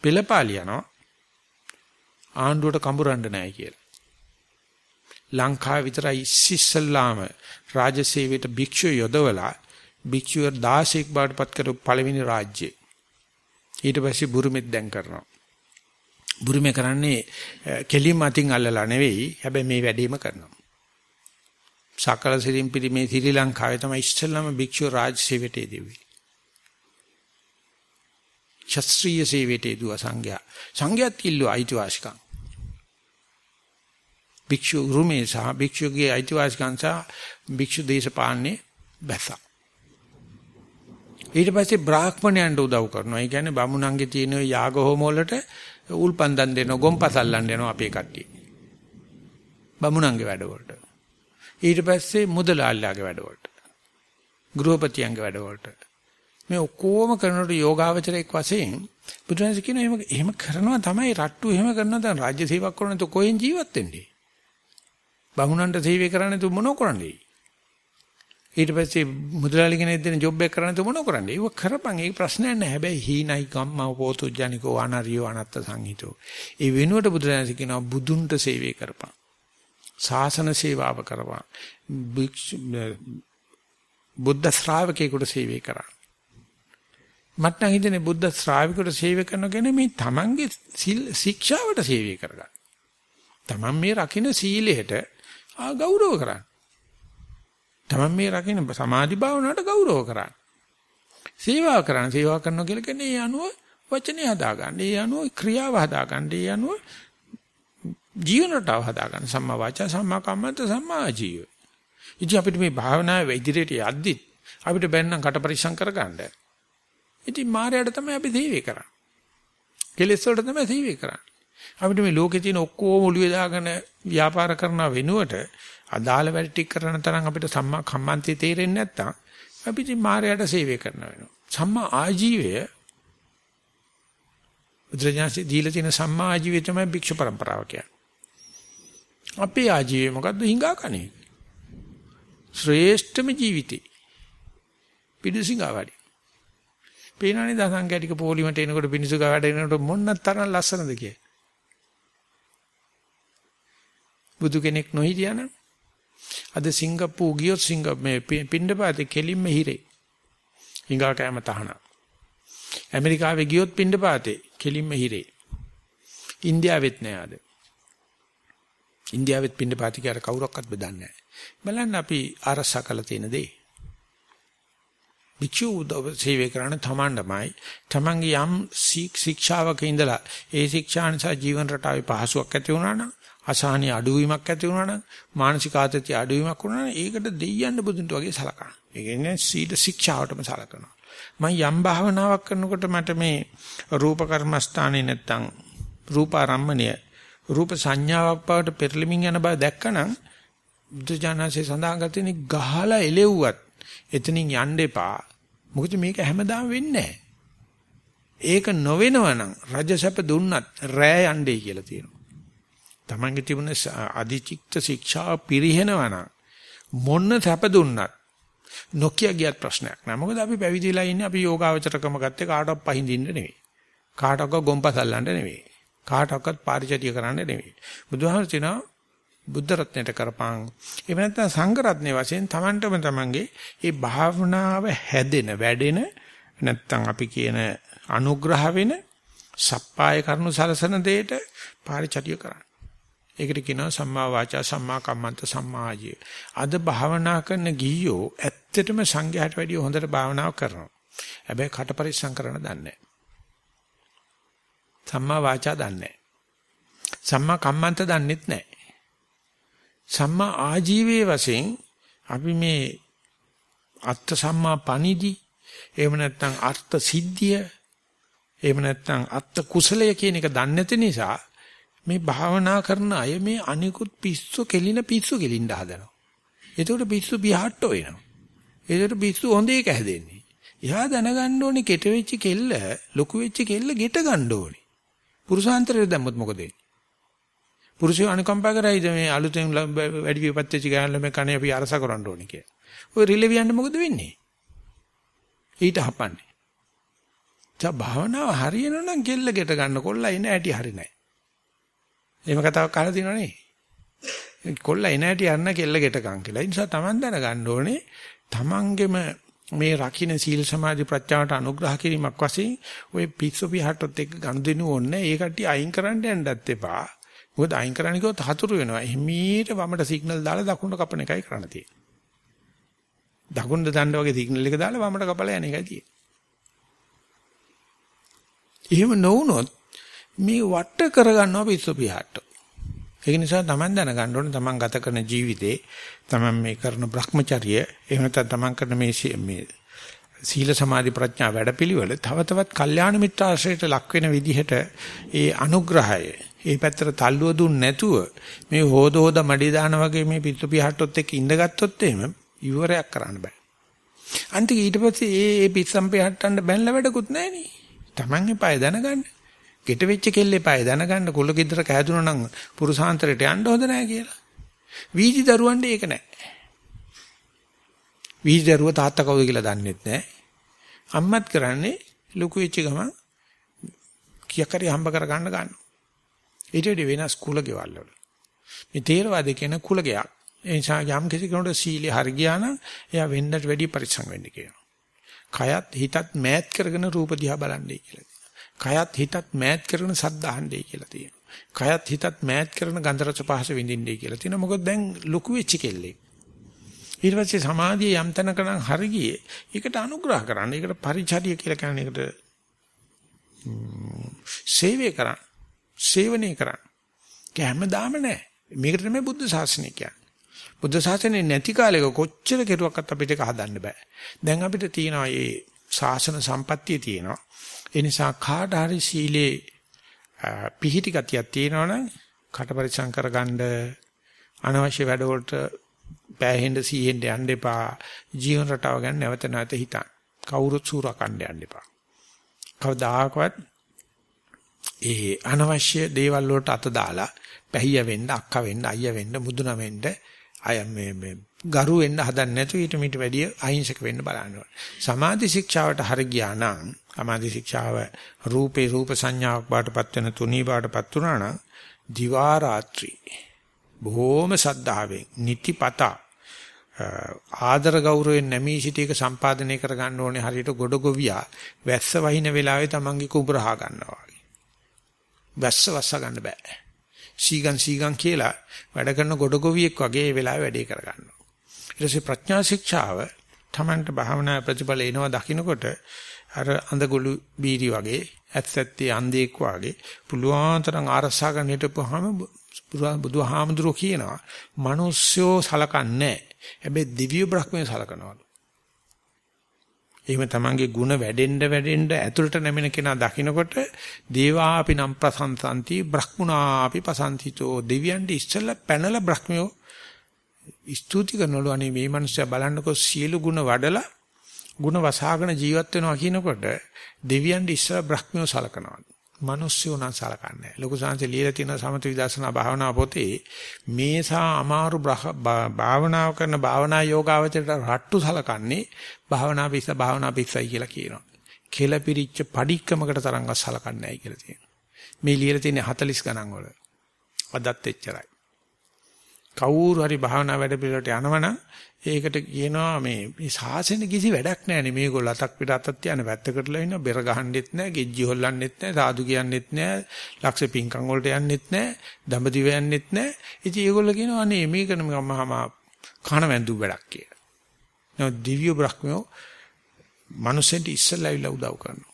පෙළපාලියනවා ආණ්ඩුවට කඹරන්න නැහැ කියලා. ලංකාව විතරයි ඉස්සෙල්ලාම රාජසේවයට භික්ෂුව යොදවලා භික්ෂුව 16ක් බවට පත් කරපු පළවෙනි රාජ්‍යය. ඊට පස්සේ බුරුමෙත් දැන් කරනවා. බුරුමේ කරන්නේ කෙලින්ම අතින් අල්ලලා නෙවෙයි හැබැයි මේ වැඩේම කරනවා. සකල සිරින් පිරිමේ ශ්‍රී ලංකාවේ තමයි ඉස්සෙල්ලාම භික්ෂු රාජ සේවයට දෙවි. ශාස්ත්‍රීය සේවයට දුව සංඝයා. සංඝයාත් කිල්ලෝ අයිතිවාසිකම්. භික්ෂු රුමේ සහ භික්ෂුගේ අයිතිවාසිකම් සහ භික්ෂු දේශපාලනේ බැසා. ඊට පස්සේ බ්‍රාහ්මණයන්ට උදව් කරනවා. ඒ කියන්නේ බමුණන්ගේ තියෙන යාග හෝම වලට උල්පන්දන් දෙනවා, ගොම්පසල්ලන් දෙනවා අපේ කට්ටිය. බමුණන්ගේ වැඩවලට. ඊට පස්සේ මුදලාල්ලාගේ වැඩවලට. ගෘහපතියන්ගේ වැඩවලට. මේ ඔක්කොම කරනකොට යෝගාවචරයක් වශයෙන් බුදුරජාණන් කියනවා එහෙම එහෙම කරනවා තමයි රට්ටු එහෙම කරනවා දැන් රාජ්‍ය සේවයක් කරන තු කොහෙන් ජීවත් වෙන්නේ? බමුණන්ට සේවය කරන්නේ තු මොනෝ කරන්නේ? ඊට පස්සේ මුදලාලි කෙනෙක් දෙන ජොබ් එක කරන්න තු මොන කරන්නේ? ඒක කරපන්. ඒක ප්‍රශ්නයක් නෑ. හැබැයි හීනයි කම්මව පෝතුජ්ජනිකෝ අනරියෝ අනත්ත සංහිතෝ. ඒ වෙනුවට බුදුරජාණන් කියනවා බුදුන්ට සේවය කරපන්. ශාසන සේවාව කරපන්. බුද්ධ ශ්‍රාවකයෙකුට සේවය කරා. මට නම් හිතෙන්නේ බුද්ධ ශ්‍රාවකයෙකුට සේවය කරන කෙනේ මේ තමන්ගේ ශික්ෂාවට සේවය කරගන්න. තමන් මේ රකින්න සීලයට ආ ගෞරව කරන්න. තමන් මේ රකින්න සමාධි භාවනාවට ගෞරව කරන්න. සේවා කරන්න සේවා කරනවා කියලා කියන්නේ ඒ අනුව වචනේ හදාගන්න. ඒ අනුව ක්‍රියාව හදාගන්න. ඒ අනුව ජීවන රටාව හදාගන්න. සම්මා වාචා සම්මා කම්මන්ත සම්මා ආජීව. ඉතින් අපිට මේ භාවනාවේ ඉදිරියට යද්දි අපිට බැන්නම් කට පරිස්සම් කරගන්න. ඉතින් මායයට තමයි අපි දීවේ කරන්නේ. කෙලෙස් වලට තමයි දීවේ කරන්නේ. අපිට මේ ලෝකේ තියෙන ඔක්කොම ඔළුවේ දාගෙන ව්‍යාපාර කරන වෙනුවට අදාළ වැඩ ටික කරන තරම් අපිට සම්මා කම්මන්තේ තේරෙන්නේ නැත්නම් අපි ඉතින් මායයට සේවය කරන වෙනවා. සම්මා ආජීවය බුද්ධජනසී දීලා තියෙන සම්මා ආජීවය තමයි භික්ෂු પરම්පරාව කියන්නේ. අපේ ආජීවය මොකද්ද හිඟා කන්නේ? ශ්‍රේෂ්ඨම ජීවිතේ. පිඩුසිඟා වැඩි. පේනවනේ දසංගැටික පොලිමට එනකොට පිනිසුගා වැඩ එනකොට මොන්න තරම් ලස්සනද කිය. බුදු කෙනෙක් නොහිටියානම් අද සිංගප්පූ ගියොත් සිංග මේ පින්ඩපාතේ කෙලින්ම හිරේ. හිඟා කෑම තහන. ඇමරිකාවේ ගියොත් පින්ඩපාතේ කෙලින්ම හිරේ. ඉන්දියාවෙත් නෑ අද. ඉන්දියාවෙත් පින්ඩපාතේ කියලා කවුරක්වත් බෙදන්නේ නෑ. බලන්න අපි ආරසා කළ තියෙන දේ. විචු සේවය කරන තමන්ටමයි තමන්ගේ යම් ශික්ෂාවක ඉඳලා ඒ ශික්ෂා නිසා ජීවන රටාවේ පහසුවක් ඇති වුණා නම් අසහනිය අඩුවීමක් ඇති වුණා නම් මානසික ආතතිය අඩුවීමක් වුණා නම් ඒකට දෙයියන්න බුදුන්ට වගේ සලකනවා. ඒ කියන්නේ සීල ශික්ෂාවටම සලකනවා. මම යම් භාවනාවක් කරනකොට මට මේ රූප කර්මස්ථානේ නැත්තම් රූපාරම්මණය රූප සංඥාවක් බවට පෙරලිමින් යන බව දැක්කනම් බුදුජානසී සඳහන් කරන්නේ ගහලා එලෙව්වත් එතනින් යන්න එපා. මොකද මේක හැමදාම වෙන්නේ නැහැ. ඒක නොවෙනවනම් රජසැප දුන්නත් රෑ යන්නේ කියලා තියෙනවා. තමන්ගේ තිබුණ අධිචිත්ත ශික්ෂාව පිරිහෙනවා නම් මොන්න සැප දුන්නත් නොකිය ගියත් ප්‍රශ්නයක් නෑ. මොකද අපි පැවිදිලා ඉන්නේ අපි යෝගාවචරකම ගත්තේ කාටවත් පහඳින්න නෙවෙයි. කාටවත් ගොම්පසල්ලන්න නෙවෙයි. කාටවත් පාරිචර්ය කරන්න නෙවෙයි. බුදුහාමර කියනවා බුද්ධ රත්නයට කරපං. එහෙම නැත්නම් සංඝ රත්නයේ වශයෙන් Tamanටම Tamanගේ මේ භාවනාව හැදෙන වැඩෙන නැත්නම් අපි කියන අනුග්‍රහ වෙන සප්පාය කරුණු සලසන දෙයට පාරිචර්ය කරන්න. ඒකට කියනවා සම්මා වාචා සම්මා කම්මන්ත සම්මා ආජීව. අද භාවනා කරන ගියෝ ඇත්තටම සංඝයාට වැඩිය හොඳට භාවනාව කරනවා. හැබැයි කට පරිස්සම් කරන්න දන්නේ නැහැ. සම්මා වාචා දන්නේ නැහැ. සම්මා කම්මන්ත දන්නෙත් නැහැ. සම්මා ආජීවයේ වශයෙන් අපි මේ අත්ත සම්මා පණිදි එහෙම නැත්නම් අර්ථ සිද්ධිය එහෙම නැත්නම් අත්ත කුසලය කියන එක දන්නේ නැති නිසා මේ භාවනා කරන අය මේ අනිකුත් පිස්සු කෙලින පිස්සු කෙලින්න හදනවා. ඒකට පිස්සු පියාට්ට වෙනවා. ඒකට පිස්සු හොඳේ කැහැදෙන්නේ. එයා දැනගන්න ඕනේ කෙට වෙච්ච කෙල්ල ලොකු වෙච්ච කෙල්ල ගෙට ගන්න ඕනේ. පුරුෂාන්තරය දැම්මොත් මොකද වෙන්නේ? පුරුෂය අනුකම්පා කරයිද මේ අලුතෙන් වැඩි විපත් වෙච්ච ගෑනු ළමයි කණේ අපි අරස කරන්න ඕනේ කියලා. ඔය රිලෙවියන්න මොකද වෙන්නේ? ඊට හපන්නේ. ජා භාවනාව හරියනනම් කෙල්ල ගෙට ගන්න කොල්ල එන ඇටි හරි නැහැ. එහෙම කතාවක් අහලා තියෙනවනේ. කොල්ල එන ඇටි යන්න කෙල්ල ගෙටකම් කියලා. ඒ නිසා Taman දැනගන්න ඕනේ Tamanගෙම මේ රකින්න සීල් සමාධි ප්‍රඥාවට අනුග්‍රහ කිරීමක් වශයෙන් ওই පිස්සු පිහට්ටොත් එක්ක ගනුදෙනු ඕනේ. ඒ කට්ටිය අයින් කරන්න යන්නත් එපා. මොකද අයින් කරන්න කිව්වොත් හතුරු වෙනවා. එහිමීට වමට සිග්නල් දාලා දකුණට කපන එකයි කරන්න තියෙන්නේ. දකුණට දණ්ඩ වගේ සිග්නල් එක දාලා වමට කපලා යන එකයි තියෙන්නේ. එහෙම නොවුනොත් මේ වට කරගන්නවා පිස්සු පිහට්ටෝ. ඒක නිසා Taman දැනගන්න ඕනේ Taman ගත කරන ජීවිතේ Taman මේ කරන Brahmacharya එහෙම නැත්නම් Taman කරන මේ මේ සීල සමාධි ප්‍රඥා වැඩපිළිවෙල තව තවත් කල්යාණ මිත්‍ර ආශ්‍රයයට ලක් වෙන විදිහට ඒ අනුග්‍රහය ඒ පැත්තට තල්ලුව දුන්නේ නැතුව මේ හොද හොද මඩි දාන වගේ මේ පිටු පිහට්ටොත් එක්ක ඉඳගත්තොත් එහෙම ඉවරයක් කරන්න බෑ. අන්තික ඊට පස්සේ ඒ ඒ පිස්සම් පිහට්ටන්න බැලලා වැඩකුත් නැහැ නේ. Taman එපාය දැනගන්න. ගෙට වෙච්ච කෙල්ල එපාය දැනගන්න කුල කිද්දර කෑදුනා නම් පුරුසාන්තරයට යන්න හොඳ නැහැ කියලා. වීදි දරුවන්ට ඒක නැහැ. වීදි දරුව තාත්තා කවුද කියලා දන්නෙත් නැහැ. අම්මත් කරන්නේ ලොකු වෙච්ච ගමන් කීයක් හරි හම්බ කර ගන්න ගන්නවා. ඊට වඩා වෙනස් කුල ගෙවල් වල. මේ තේරවාදී කියන කුල ගයක්. ඒ නිසා යම් කිසි කෙනෙකුට සීලේ හරි ගියා නම් එයා වෙන්නට වැඩි පරිස්සම් වෙන්න කියනවා. කයත් හිතත් මෑත් කරගෙන රූප දිහා බලන්නයි කියලා. කයත් හිතත් මෑත් කරගෙන සද්ද අහන්නයි කියලා තියෙනවා. කයත් හිතත් මෑත් කරන ගන්ධ රස පහස විඳින්නයි කියලා තියෙනවා. මොකද දැන් ලොකු වෙච්ච කෙල්ලෙක්. ඊට පස්සේ සමාධිය යම් තැනක නම් හරි ගියේ. ඒකට අනුග්‍රහ කරන්න. ඒකට පරිචර්ය කියලා කියන්නේ ඒකට සේවය කරන්න. සේවනය කරන්න. ඒක හැමදාම නෑ. මේකට තමයි බුද්ධ ශාසනය කියන්නේ. බුද්ධ ශාසනය නැති කාලෙක කොච්චර කෙරුවක්වත් අපිට ඒක හදන්න බෑ. දැන් අපිට තියෙනවා මේ ශාසන සම්පත්තිය තියෙනවා. ඒ නිසා කාට හරි සීලේ පිහිටි ගතියක් තියෙනවනම් කට පරිසම් කරගන්න අනවශ්‍ය වැඩවලට පෑහෙන්න සීහෙන්න යන්න එපා. ජීවන රටාව ගැන නැවත නැවත හිතන්න. කවුරුත් සූරකණ්ඩ යන්න එපා. කවදාකවත් ඒ අනවශ්‍ය දේවල් වලට අත දාලා පැහිය වෙන්න, අක්කා වෙන්න, අයියා වෙන්න, මුදුන වෙන්න, අය මේ මේ ගරු වෙන්න හදන්නේ නැතු ඊට මිට වැඩිය අහිංසක වෙන්න බලන්න ඕනේ. සමාධි ශික්ෂාවට හරි ගියා නම් සමාධි ශික්ෂාව රූපේ රූප සංඥාවක් බාටපත් වෙන තුනී බාටපත් වුණා නම් දිවා රාත්‍රී බොහෝම සද්ධාවෙන් නිතිපතා ආදර ගෞරවයෙන් නැමී සිටීක සම්පාදනය කර ගන්න ඕනේ හරියට ගොඩගොවියා වැස්ස වහින වෙලාවේ තමන්ගේ කුඹරහා ගන්නවා වගේ. වැස්ස වස්ස ගන්න බෑ. සීගන් සීගන් කියලා වැඩ කරන ගොඩගොවියෙක් වගේ ඒ වෙලාවේ වැඩේ කර ගන්නවා. ඊට පස්සේ ප්‍රඥා ශික්ෂාව තමන්ට භාවනා ප්‍රතිඵල එනවා දකින්නකොට අර අඳගොළු බීරි වගේ ඇත්සැත්තේ අන්ධෙක් වගේ පුළුවන් තරම් ආරසා ගන්න හිටපුවාම බුදුහාමුදුරෝ කියනවා මිනිස්සෝ සලකන්නේ හැබැයි දිව්‍ය බ්‍රහ්මයේ සලකනවලු. එහෙම තමන්ගේ ಗುಣ වැඩෙන්න වැඩෙන්න ඇතුළට නැමෙන කෙනා දකිනකොට දේවාපි නම් ප්‍රසන්තන්ති බ්‍රහ්මුණාපි පසන්තිතෝ. දෙවියන්ට ඉස්සෙල්ලා පැනලා බ්‍රහ්මයෝ ස්තුති කරනලු අනේ මේ මිනිස්සයා බලන්නකො සියලු ಗುಣ වඩලා ಗುಣ වසහාගෙන ජීවත් වෙනවා කියනකොට දෙවියන්ට ඉස්සෙල්ලා බ්‍රහ්මියෝ සලකනවා. මිනිස්සුෝ නම් සලකන්නේ. ලොකු සංසය ලියලා තියෙන සමත විදර්ශනා භාවනා පොතේ මේසා අමාරු භාවනාව කරන භාවනා යෝගාවචරයට රට්ටු සලකන්නේ භාවනා පිස්ස භාවනා පිස්සයි කියලා කියනවා. කෙලපිරිච්ච padikkamakata තරංගව සලකන්නේ නැහැ කියලා තියෙනවා. මේ ලියලා තියෙන 40 ගණන් වල. අදත් එච්චරයි. කවුරු හරි භාවනා වැඩ පිළිවෙලට යනවනම් ඒකට කියනවා මේ මේ සාසන කිසි වැඩක් නැහැ නේ මේගොල්ලෝ අතක් පිට අතක් තියන වැත්තකටලා ඉන්න බෙර ගහන්නෙත් නැහැ ගෙජ්ජි හොල්ලන්නෙත් නැහැ සාදු කියන්නෙත් නැහැ ලක්ෂ පිංකම් වලට යන්නෙත් නැහැ දඹදිව යන්නෙත් නැහැ ඉතින් ඒගොල්ලෝ කියනවා අනේ මේකන මම කන වැඳු වැඩක් කියලා. නෝ දිව්‍ය බ්‍රහ්මයෝ මනුස්සෙන්ට ඉස්සල්ලාවිලා උදව් කරනවා.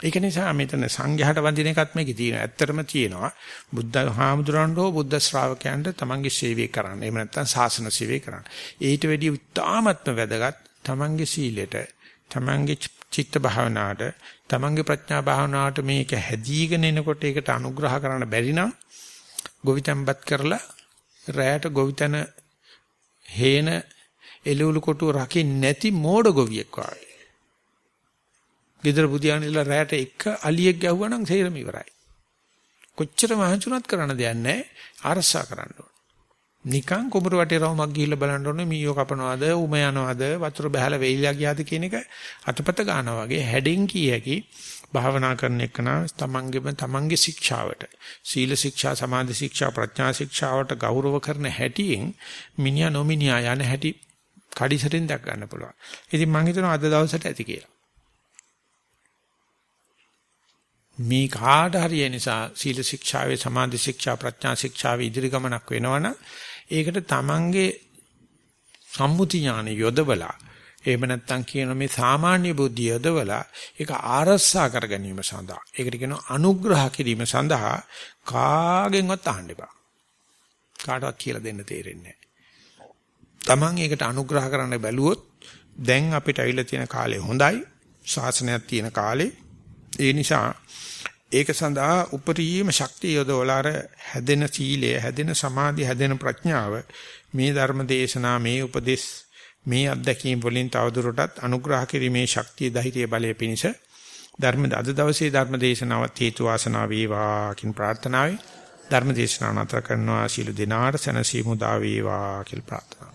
ඒක නිසා මෙතන සංඝයාට වඳින එකත් මේකේ තියෙනවා. ඇත්තටම තියෙනවා. බුද්ධ හාමුදුරන්ට හෝ බුද්ධ ශ්‍රාවකයන්ට තමන්ගේ සේවය කරන්න. එහෙම නැත්නම් ශාසන සේවය කරන්න. ඊට වැඩිය උත්තාමත්ම වැදගත් තමන්ගේ සීලෙට, තමන්ගේ චිත්ත භාවනාවට, තමන්ගේ ප්‍රඥා භාවනාවට මේක හැදීගෙන එනකොට ඒකට අනුග්‍රහ කරන්න බැරි නම් ගොවිතැන්පත් කරලා රැයට ගොවිතැන හේන එළවලු කොටුව රකින්න නැති මෝඩ ගොවියෙක් වගේ. ගෙදර බුදියානිලා රැයට එක අලියෙක් ගැහුවා නම් තේරෙම ඉවරයි. කොච්චර මහන්සිුණත් කරන්න දෙයක් නැහැ. අරසා කරන්න ඕන. නිකන් කුඹුර වටේ රවුමක් ගිහිල්ලා බලන්න ඕනේ මීයෝ කපනවාද උම යනවාද වතුර බහැලා වෙයිලා ගියාද කියන එක අතපත ගන්නවා වගේ හැඩෙන් කීයකි භාවනා කරන එකන තමන්ගේම තමන්ගේ ශික්ෂාවට සීල ශික්ෂා සමාධි ශික්ෂා ප්‍රඥා ශික්ෂාවට ගෞරව කරන හැටියෙන් මිනිහා නොමිනියා යන හැටි කඩිසරින් දැක් ගන්න පුළුවන්. ඉතින් මම හිතනවා අද දවසට ඇති කියලා. මේ කාට හරි නිසා සීල ශික්ෂාවේ සමාධි ශික්ෂා ප්‍රඥා ශික්ෂාවේ ඉදිරි ගමනක් වෙනවනම් ඒකට තමන්ගේ සම්මුති ඥාන යොදවලා එහෙම නැත්නම් කියන මේ සාමාන්‍ය බුද්ධිය යොදවලා ඒක ආරස්සා කර ගැනීම සඳහා ඒකට කියනවා අනුග්‍රහ කිරීම සඳහා කාගෙන්වත් අහන්න එපා. කාටවත් කියලා දෙන්න තේරෙන්නේ නැහැ. තමන් ඒකට අනුග්‍රහ කරන්න බැලුවොත් දැන් අපිට ඇවිල්ලා තියෙන කාලේ හොඳයි ශාසනයක් තියෙන කාලේ. ඒ නිසා ඒක සඳහා උපරිම ශක්තිය යොදවලා අර හැදෙන සීලය, හැදෙන සමාධිය, හැදෙන ප්‍රඥාව මේ ධර්ම දේශනා මේ උපදෙස් මේ අත්දැකීම් වලින් තවදුරටත් අනුග්‍රහ කිරීමේ ශක්තිය ධෛර්ය බලය පිණිස ධර්ම අද දවසේ ධර්ම දේශනාවත් හේතු වාසනා වේවා කින් ප්‍රාර්ථනාවයි. ධර්ම දේශනාව නතර කරනවා. ශීල දිනාට සනසීමු දා වේවා කියලා ප්‍රාර්ථනා